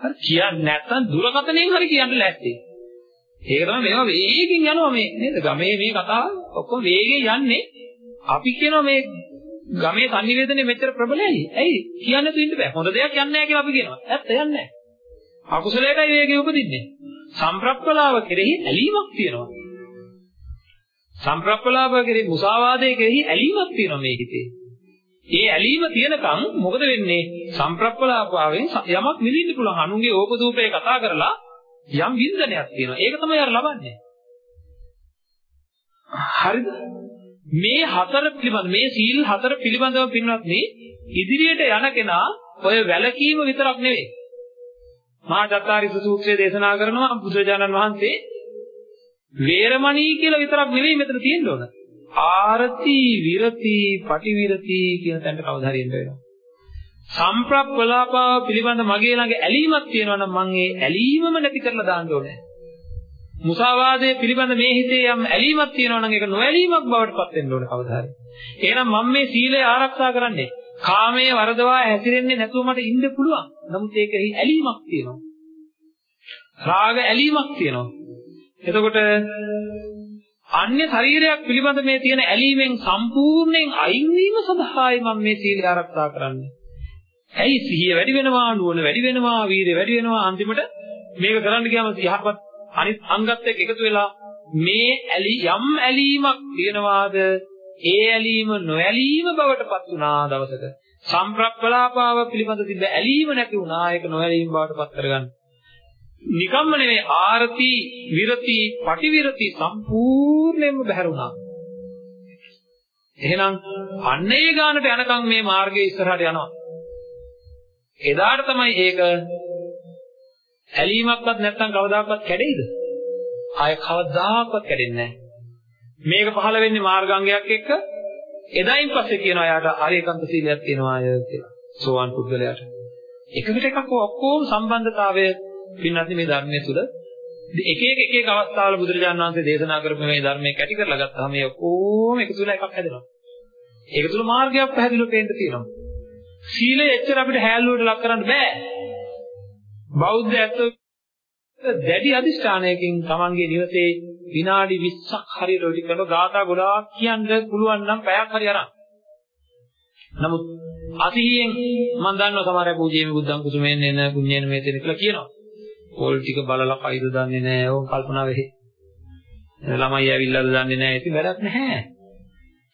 හරි කියන්නේ නැත්නම් දුරකතනෙන් හරි කියන්න ලෑස්ති. ඒක තමයි මේවා වේගෙන් යනවා මේ නේද? ගමේ මේ කතාව ඔක්කොම වේගෙන් යන්නේ. අපි කියනවා මේ ගමේ sannivedanaye මෙච්චර ප්‍රබලයි. ඇයි? කියන්න තු ඉන්න බෑ. හොඳ දෙයක් යන්නේ නැහැ කියලා අපි කියනවා. ඇත්ත යන්නේ නැහැ. අකුසලයටයි වේගය උපදින්නේ. සම්ප්‍රප්පලාව කෙරෙහි ඇලීමක් තියෙනවා. සම්ප්‍රප්පලාප කෙරෙහි මුසාවාදයේ කෙරෙහි ඇලීමක් තියෙනවා මේ හිතේ. ඒ ඇලීම තියෙනකන් මොකද වෙන්නේ? සම්ප්‍රප්පලාපාවෙන් යමක් මිලින්න පුළුවන්. අනුන්ගේ ඕපදූපේ කතා කරලා යම් වින්දනයක් තියෙනවා. ඒක තමයි අර ලබන්නේ. හරිද? මේ හතර පිළිබඳ මේ සීල් හතර පිළිබඳව පින්වත්නි ඉදිරියට යන කෙනා ඔය වැලකීම විතරක් නෙවෙයි. මහා චත්තාරිස සූත්‍රයේ දේශනා කරනවා බුදුරජාණන් වහන්සේ වේරමණී කියලා විතරක් නෙවෙයි මෙතන තියෙන්න ඕන. ආරති විරති පටිවිරති කියන තැනට කවදා හරි එන්න වෙනවා. සම්ප්‍රප්පලාපාව පිළිබඳ මගේ ළඟ ඇලීමක් තියෙනවා නම් මම ඒ ඇලීමම නැති කරලා දාන්න ඕනේ. මුසාවාදයේ පිළිබඳ මේ හිතේ යම් ඇලීමක් තියෙනවා නම් ඒක නොඇලීමක් බවට පත් වෙන්න ඕනේ කවදා හරි. එහෙනම් මම මේ සීලය ආරක්ෂා කරන්නේ කාමයේ වරදවා හැසිරෙන්නේ නැතුව මට ඉන්න පුළුවන්. නමුත් ඒකෙහි ඇලීමක් තියෙනවා. රාග ඇලීමක් තියෙනවා. එතකොට අන්‍ය ශරීරයක් පිළිබඳ මේ තියෙන ඇලීමෙන් සම්පූර්ණයෙන් අයින් වීම සඳහායි මම මේ සීල ආරක්ෂා කරන්නේ. ඇයි සිහිය වැඩි වෙනවා, නුවණ වැඩි වෙනවා, වීරිය වැඩි වෙනවා අන්තිමට මේක කරන්න ගියාම යහපත් අනිත් අංගත් එක්ක එකතු වෙලා මේ ඇලි යම් ඇලීමක් තියනවාද ඒ ඇලීම නොඇලීම බවට පත් වුණා දවසක සම්ප්‍රප්පලාපාව පිළිබඳ තිබ්බ ඇලීම නැති වුණා ඒක නොඇලීම බවට පත් කරගන්න නිකම්ම නෙවෙයි ආරති විරති පටිවිරති සම්පූර්ණයෙන්ම බැහැරුණා. එහෙනම් අන්නේ ගානට යනකම් මේ මාර්ගයේ ඉස්සරහට යනවා. එදාට තමයි ඒක ඇලීමක්වත් නැත්නම් කවදාකවත් කැඩෙයිද? ආය කවදාකවත් කැඩෙන්නේ නැහැ. මේක පහළ වෙන්නේ මාර්ගාංගයක් එක්ක එදායින් පස්සේ කියනවා යාට ආර්යකන්ත සීලයක් තියෙනවා අය කියලා. සෝවාන් පුද්ගලයාට. එකකට එකක් ඔක්කොම සම්බන්ධතාවය පින්නත් මේ ධර්මයේ තුල එක එක එක එක අවස්ථාවල බුදුරජාණන් වහන්සේ දේශනා කරපු මේ ධර්මයේ කැටි කරලා ගත්තාම මේ ඔක්කොම එකතු වෙලා එකක් හැදෙනවා. ඒක තුල මාර්ගයක් පැහැදිලිව පේන්න තියෙනවා. සීලය එච්චර අපිට හැල්ලුවට ලක් කරන්න බෑ. බෞද්ධ ඇත්තෝ දැඩි අදිෂ්ඨානයකින් Tamanගේ නිවසේ විනාඩි 20ක් හරියට ඔය ටික කරලා ගාථා ගොඩාක් කියන්න පුළුවන් නම් පැයක් හරි අරන්. නමුත් අතිහියෙන් මම දන්නවා සමහර අය පූජේමි බුද්ධං කුසුමෙන් එන පුණ්‍යන මේතෙන කියලා කියනවා. පොල් ටික බලලා කයිද දන්නේ නැහැ. ඕක කල්පනා වෙහි. ළමයි ඇවිල්ලාද දන්නේ නැහැ. ඉතින් වැඩක් නැහැ.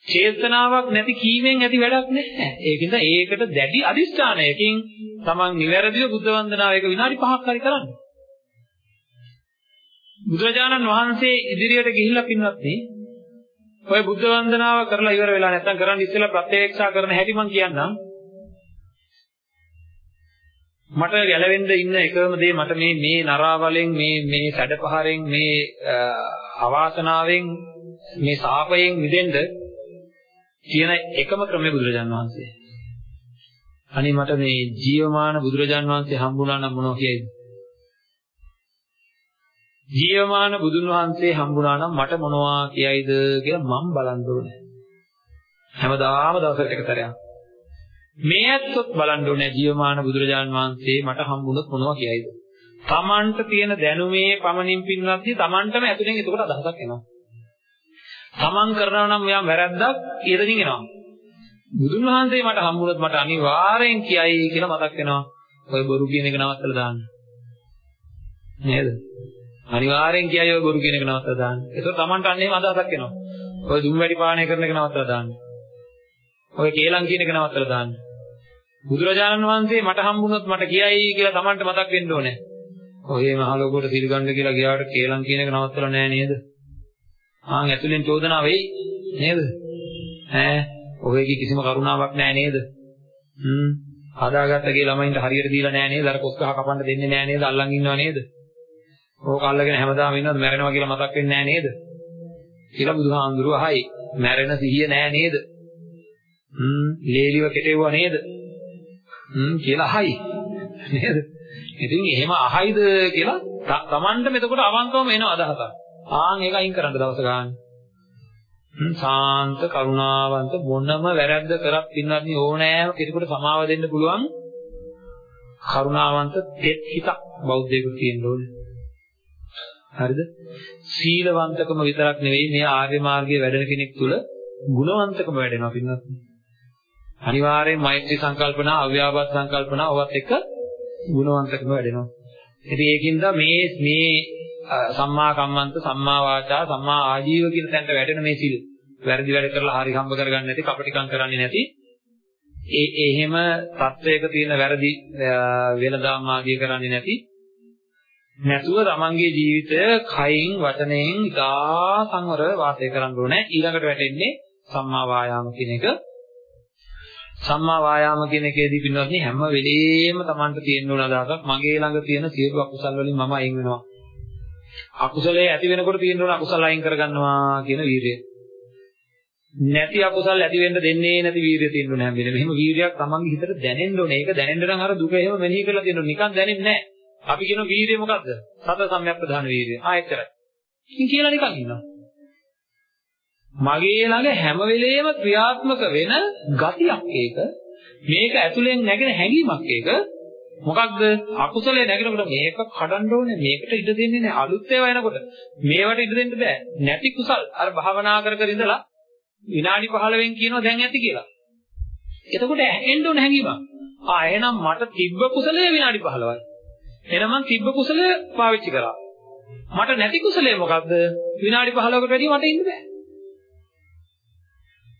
චේතනාවක් නැති කීමෙන් ඇති වැඩක් නැහැ. ඒකින්ද ඒකට දැඩි අදිස්ථානයකින් තමන් නිවැරදිව බුද්ධ වන්දනාව එක විනාඩි 5ක් හරි කරන්න. බුදුරජාණන් වහන්සේ ඉදිරියට ගිහිල්ලා පින්වත්නි ඔය බුද්ධ වන්දනාව කරලා ඉවර වෙලා නැත්නම් කරන් ඉස්සෙල්ලා ප්‍රත්‍යක්ෂා කරන හැටි මම කියන්නම්. මට ගැලවෙන්න ඉන්න එකම දේ මට මේ මේ නරාවලෙන් මේ මේ සැඩපහරෙන් මේ අවාසනාවෙන් මේ සාපයෙන් මිදෙන්න කියන එකම ක්‍රමය බුදුරජාන් වහන්සේ. අනේ මට මේ ජීවමාන බුදුරජාන් වහන්සේ හම්බුණා නම් මොනවා කියයිද? ජීවමාන බුදුන් වහන්සේ හම්බුණා නම් මට මොනවා කියයිද කියලා මම බලන්න ඕනේ. හැමදාම දවසකට එක සැරයක්. මේ ඇත්තොත් බලන්න ඕනේ ජීවමාන බුදුරජාන් වහන්සේ මට හම්බුනොත් මොනවා කියයිද? තමන්ට තියෙන දැනුමේ පමණින් පින්වත්දී තමන්ටම ඇතුලෙන් එතකොට අදහසක් එනවා. තමන් කරනවා නම් යම් වැරද්දක් ඊටකින් එනවා. බුදුන් වහන්සේ මට හම්බුනොත් මට අනිවාර්යෙන් කියයි කියලා මතක් වෙනවා. ඔය බොරු කියන එක නවත්තලා දාන්න. නේද? අනිවාර්යෙන් කියයි ඔය බොරු කියන එක නවත්තලා දාන්න. ඒක තමන්ට අන්න එහෙම අදහසක් එනවා. ඔය දුම් වැඩි පානය කරන එක නවත්තලා දාන්න. ඔය කේලම් කියන එක නවත්තලා දාන්න. බුදුරජාණන් වහන්සේ මට හම්බුනොත් මට කියයි කියලා තමන්ට මතක් වෙන්න ඕනේ. ඔය මහ ලොකුට සිල් ගන්න කියලා ගියාට කේලම් කියන එක නවත්තලා නෑ නේද? ආන් ඇතුලෙන් චෝදනා වෙයි නේද? ඈ ඔයගේ කිසිම කරුණාවක් නෑ නේද? හ්ම් හදාගත්ත ගේ ළමයින්ට හරියට දීලා නෑ නේද? අර කොස් ගහ කපන්න දෙන්නේ නෑ නේද? අල්ලන් ඉන්නව නේද? ඕක අල්ලගෙන හැමදාම ඉන්නවද මැරෙනවා කියලා මතක් වෙන්නේ නෑ නේද? කියලා බුදුහාමුදුරුවෝ අහයි. මැරෙන සිහිය නෑ නේද? හ්ම් ලේලිව කෙටෙවුවා නේද? හ්ම් කියලා අහයි. නේද? ඉතින් එහෙම අහයිද කියලා තමන්ටම එතකොට අවංකවම එන අදහසක්. ආන් ඒක අයින් කරන්න දවස ගන්න. සාන්ත කරුණාවන්ත මොනම වැරද්ද කරත් පින්නත් ඕනෑම කෙනෙකුට සමාව දෙන්න පුළුවන් කරුණාවන්ත තෙත් හිතක් බෞද්ධයෙකුට තියෙන්න ඕනේ. හරිද? සීලවන්තකම විතරක් නෙවෙයි මේ ආර්ය මාර්ගයේ වැඩෙන කෙනෙක් තුල ගුණවන්තකම වැඩෙනවා පින්නත්. අනිවාර්යෙන් මෛත්‍රී සංකල්පනා, අව්‍යාපාද සංකල්පනා ඔවත් එක ගුණවන්තකම වැඩෙනවා. ඉතින් ඒකින්ද මේ මේ සම්මා කම්මන්ත, සම්මා වාචා, සම්මා ආජීව කියන තැනට වැටෙන මේ සිල්. වැරදි වැඩ කරලා හරි හම්බ කරගන්නේ නැති, කපටිකම් කරන්නේ නැති ඒ එහෙම තත්වයක තියෙන වැරදි වෙනදාම ආගිය කරන්නේ නැති නැතුව තමන්ගේ ජීවිතය කයින් වචනයෙන් ඉතා සංවර වාසය කරන්න ඕනේ ඊළඟට වැටෙන්නේ සම්මා වායාම කියන එක සම්මා වායාම කියන එකේදී පින්වත්නි හැම වෙලෙම Tamanට තියෙන්න ඕන අදහසක් මගේ ළඟ තියෙන සියලු අකුසල් වලින් මම අයින් වෙනවා. අකුසලයේ ඇති වෙනකොට තියෙන්න ඕන අකුසල අයින් කරගන්නවා කියන වීරිය. නැති අකුසල් ඇති වෙන්න දෙන්නේ නැති වීරිය තියෙන්න ඕන හැම වෙලෙම. මෙහෙම වීරියක් Tamanගේ හිතට දැනෙන්න ඕනේ. ඒක දැනෙන්න නම් අර දුක එහෙම මෙනෙහි කරලා තියෙන්න ඕන. නිකන් දැනෙන්නේ නැහැ. අපි කියන වීරිය මොකද්ද? සත සම්‍යක් ප්‍රධාන වීරිය. ආයෙච්චරයි. ඉතින් කියලා නිකන් ඉන්නවා. මගේ ළඟ හැම වෙලේම ක්‍රියාත්මක වෙන ගතියක් ඒක. මේක ඇතුලෙන් නැගෙන හැඟීමක් ඒක. මොකක්ද? අකුසලයේ නැගෙනකොට මේක කඩන්න ඕනේ. මේකට ඉඩ දෙන්නේ නැහැ. අලුත් ඒවා එනකොට මේවට ඉඩ දෙන්න බෑ. නැති කුසල් අර භාවනා කර කර ඉඳලා විනාඩි 15න් කියනවා දැන් ඇති කියලා. එතකොට ඇහෙන්න ඕන හැඟීමක්. ආ එහෙනම් මට තිබ්බ කුසලයේ විනාඩි 15යි. එහෙනම් මං තිබ්බ කුසලය පාවිච්චි කරා. මට නැති කුසලයේ මොකද්ද? විනාඩි 15කට වැඩිය මට ඉන්න බෑ.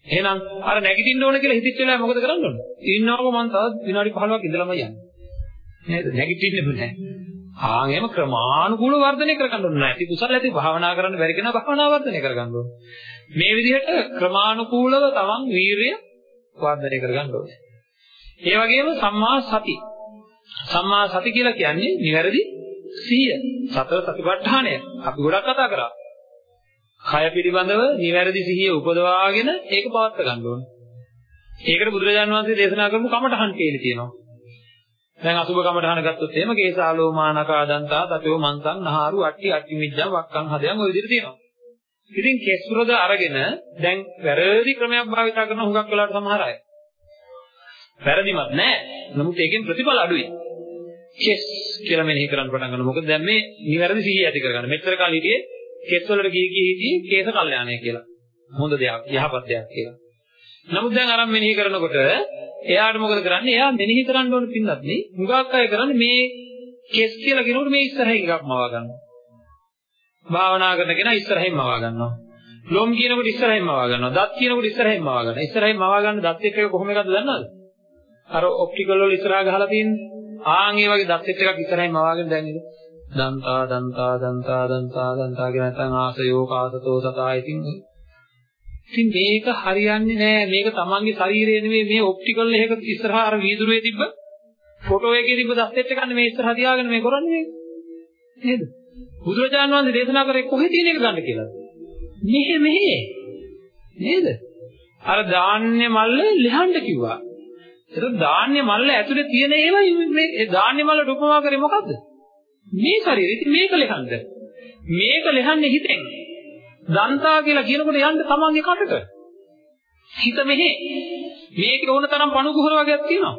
එහෙනම් අර නැගිටින්න ඕන කියලා හිතෙච්ච වෙලාව මොකද කරන්න ඕන? ඉන්නවම මං තවත් විනාඩි 15ක් ඉඳලාම යන්නේ. නේද? නැගිටින්නෙම නැහැ. ආන් එහෙම ක්‍රමානුකූලව වර්ධනය කරගන්න ඕන. නැති කුසල ඇති භාවනා කරන්න බැරි කෙනා භාවනා වර්ධනය කරගන්න ඕන. මේ විදිහට ක්‍රමානුකූලව තමන් වීරිය වර්ධනය කරගන්න ඕනේ. ඒ වගේම සම්මා සති. සම්මා සති කියලා කියන්නේ නිවැරදි සිහිය. සතර සතිපට්ඨානය. අපි ගොඩක් කතා කරා. කය පිළිබඳව නිවැරදි සිහිය උපදවාගෙන ඒක පවත් ගන්න ඕනේ. ඒකට බුදුරජාන් වහන්සේ දේශනා කරපු කමඨහන් කියලා තියෙනවා. දැන් අසුබ කමඨහන ගත්තොත් එහෙම කේසාලෝමානකා දන්තා තතෝ මන්සං නහාරු අට්ටි අට්ටි මිජ්ජා වක්කං හදයන් ඔය විදිහට තියෙනවා. ඉතින් කෙස්රොද අරගෙන දැන් වැරදි ක්‍රමයක් භාවිත කරන හුඟක් වෙලාවට සමහර අය. වැරදිමත් නෑ. නමුත් ඒකෙන් ප්‍රතිඵල අඩුයි. කෙස් කියලා මෙනෙහි කරන්න පටන් ගන්නවා. මොකද දැන් මේ නිවැරදි සිහිය ඇති කරගන්න. මෙච්චර කාලෙ හිටියේ කෙස් වලට ගිහි ගිහි හිටියේ කේස කල්යාණය කියලා. හොඳ දෙයක්, යහපත් දෙයක් කියලා. නමුත් දැන් අරන් මෙනෙහි කරනකොට එයාට මොකද කරන්නේ? එයා මෙනෙහි කරන්න ඕන පින්නත් නේ. මුගක් අය කරන්නේ මේ කෙස් කියලා කියනකොට මේ ඉස්සරහින් එකක් මවා ගන්නවා. භාවනා කරන කෙනා ඉස්සරහින් මවා ගන්නවා. ලොම් කියනකොට ඉස්සරහින්ම මවා ගන්නවා. දත් කියනකොට ඉස්සරහින්ම මවා ගන්නවා. ඉස්සරහින් මවා ගන්න දත් එක්ක කොහොම එකද දන්නවද? අර ඔප්ටිකල් වල ඉස්සරහා ගහලා තියෙන්නේ. ආන් ඒ වගේ දත් එකක් ඉස්සරහින් මවාගෙන දැන් ඉන්නේ. දන්තා දන්තා දන්තා දන්තා දන්තා කියන නැත්නම් ආසයෝ කාසතෝ සතා ඉතින් ඉතින් මේක හරියන්නේ නෑ. මේක තමන්ගේ ශරීරය නෙමෙයි. මේ ඔප්ටිකල් එකක ඉස්සරහා අර වීදුරුවේ තිබ්බ ෆොටෝ එකේ තිබ්බ දස්සෙට් එක ගන්න මේ ඉස්සරහා තියාගෙන මේ කරන්නේ නේද? බුදුරජාණන් වහන්සේ දේශනා කරේ කොහේ තියෙන එක ගන්න කියලා. මෙහෙ මෙහෙ. නේද? අර ධාන්‍ය මල්ල ලිහන්න කිව්වා. ඒක ධාන්‍ය මල්ල ඇතුලේ තියෙන ඒවා මේ ධාන්‍ය මල්ලට උපමා කරේ මොකද්ද මේ ශරීරය ඉතින් මේක ලිහන්න මේක ලිහන්නේ හිතෙන් දන්තා කියලා කියනකොට යන්න තමන්ගේ කටට. හිත මෙහෙ. මේකේ ඕන තරම් පණුකුහර වගේක් තියෙනවා.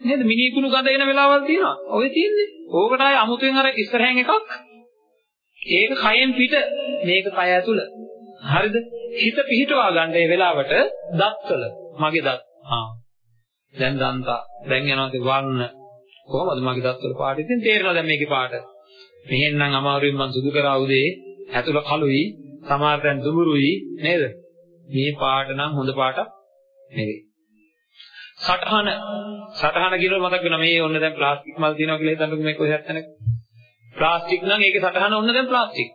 නේද? මිනිකුණු ගඳ එන වෙලාවල් තියෙනවා. ඔය තියෙන්නේ. ඕකට ආයේ අමුතුවෙන් අර ඉස්සරහෙන් එකක්. ඒක කයෙන් පිට මේක කය ඇතුළ. හරිද? හිත පිහිටවා ගන්න ඒ වෙලාවට දත්වල මගේ දත්. ආ. දැන් දන්තා. දැන් යනවා වර්ණ. කොහොමද මගේ දත්වල පාට? ඉතින් තේරෙනවා දැන් මේකේ පාට. මෙහෙන් නම් අමාරුවෙන් මම සුදු කරා උදේ ඇතුළ කළුයි සමහරටන් දුඹුරුයි නේද? මේ පාට නම් හොඳ පාටක් නෙවෙයි. සටහන සටහන කියනකොට මතක් වෙනවා මේ ඔන්න දැන් ප්ලාස්ටික් මල් තියෙනවා කියලා හිතන්නකෝ මේ කොහෙවත් නැක. ප්ලාස්ටික් නම් ඒකේ සටහන ඔන්න දැන් ප්ලාස්ටික්.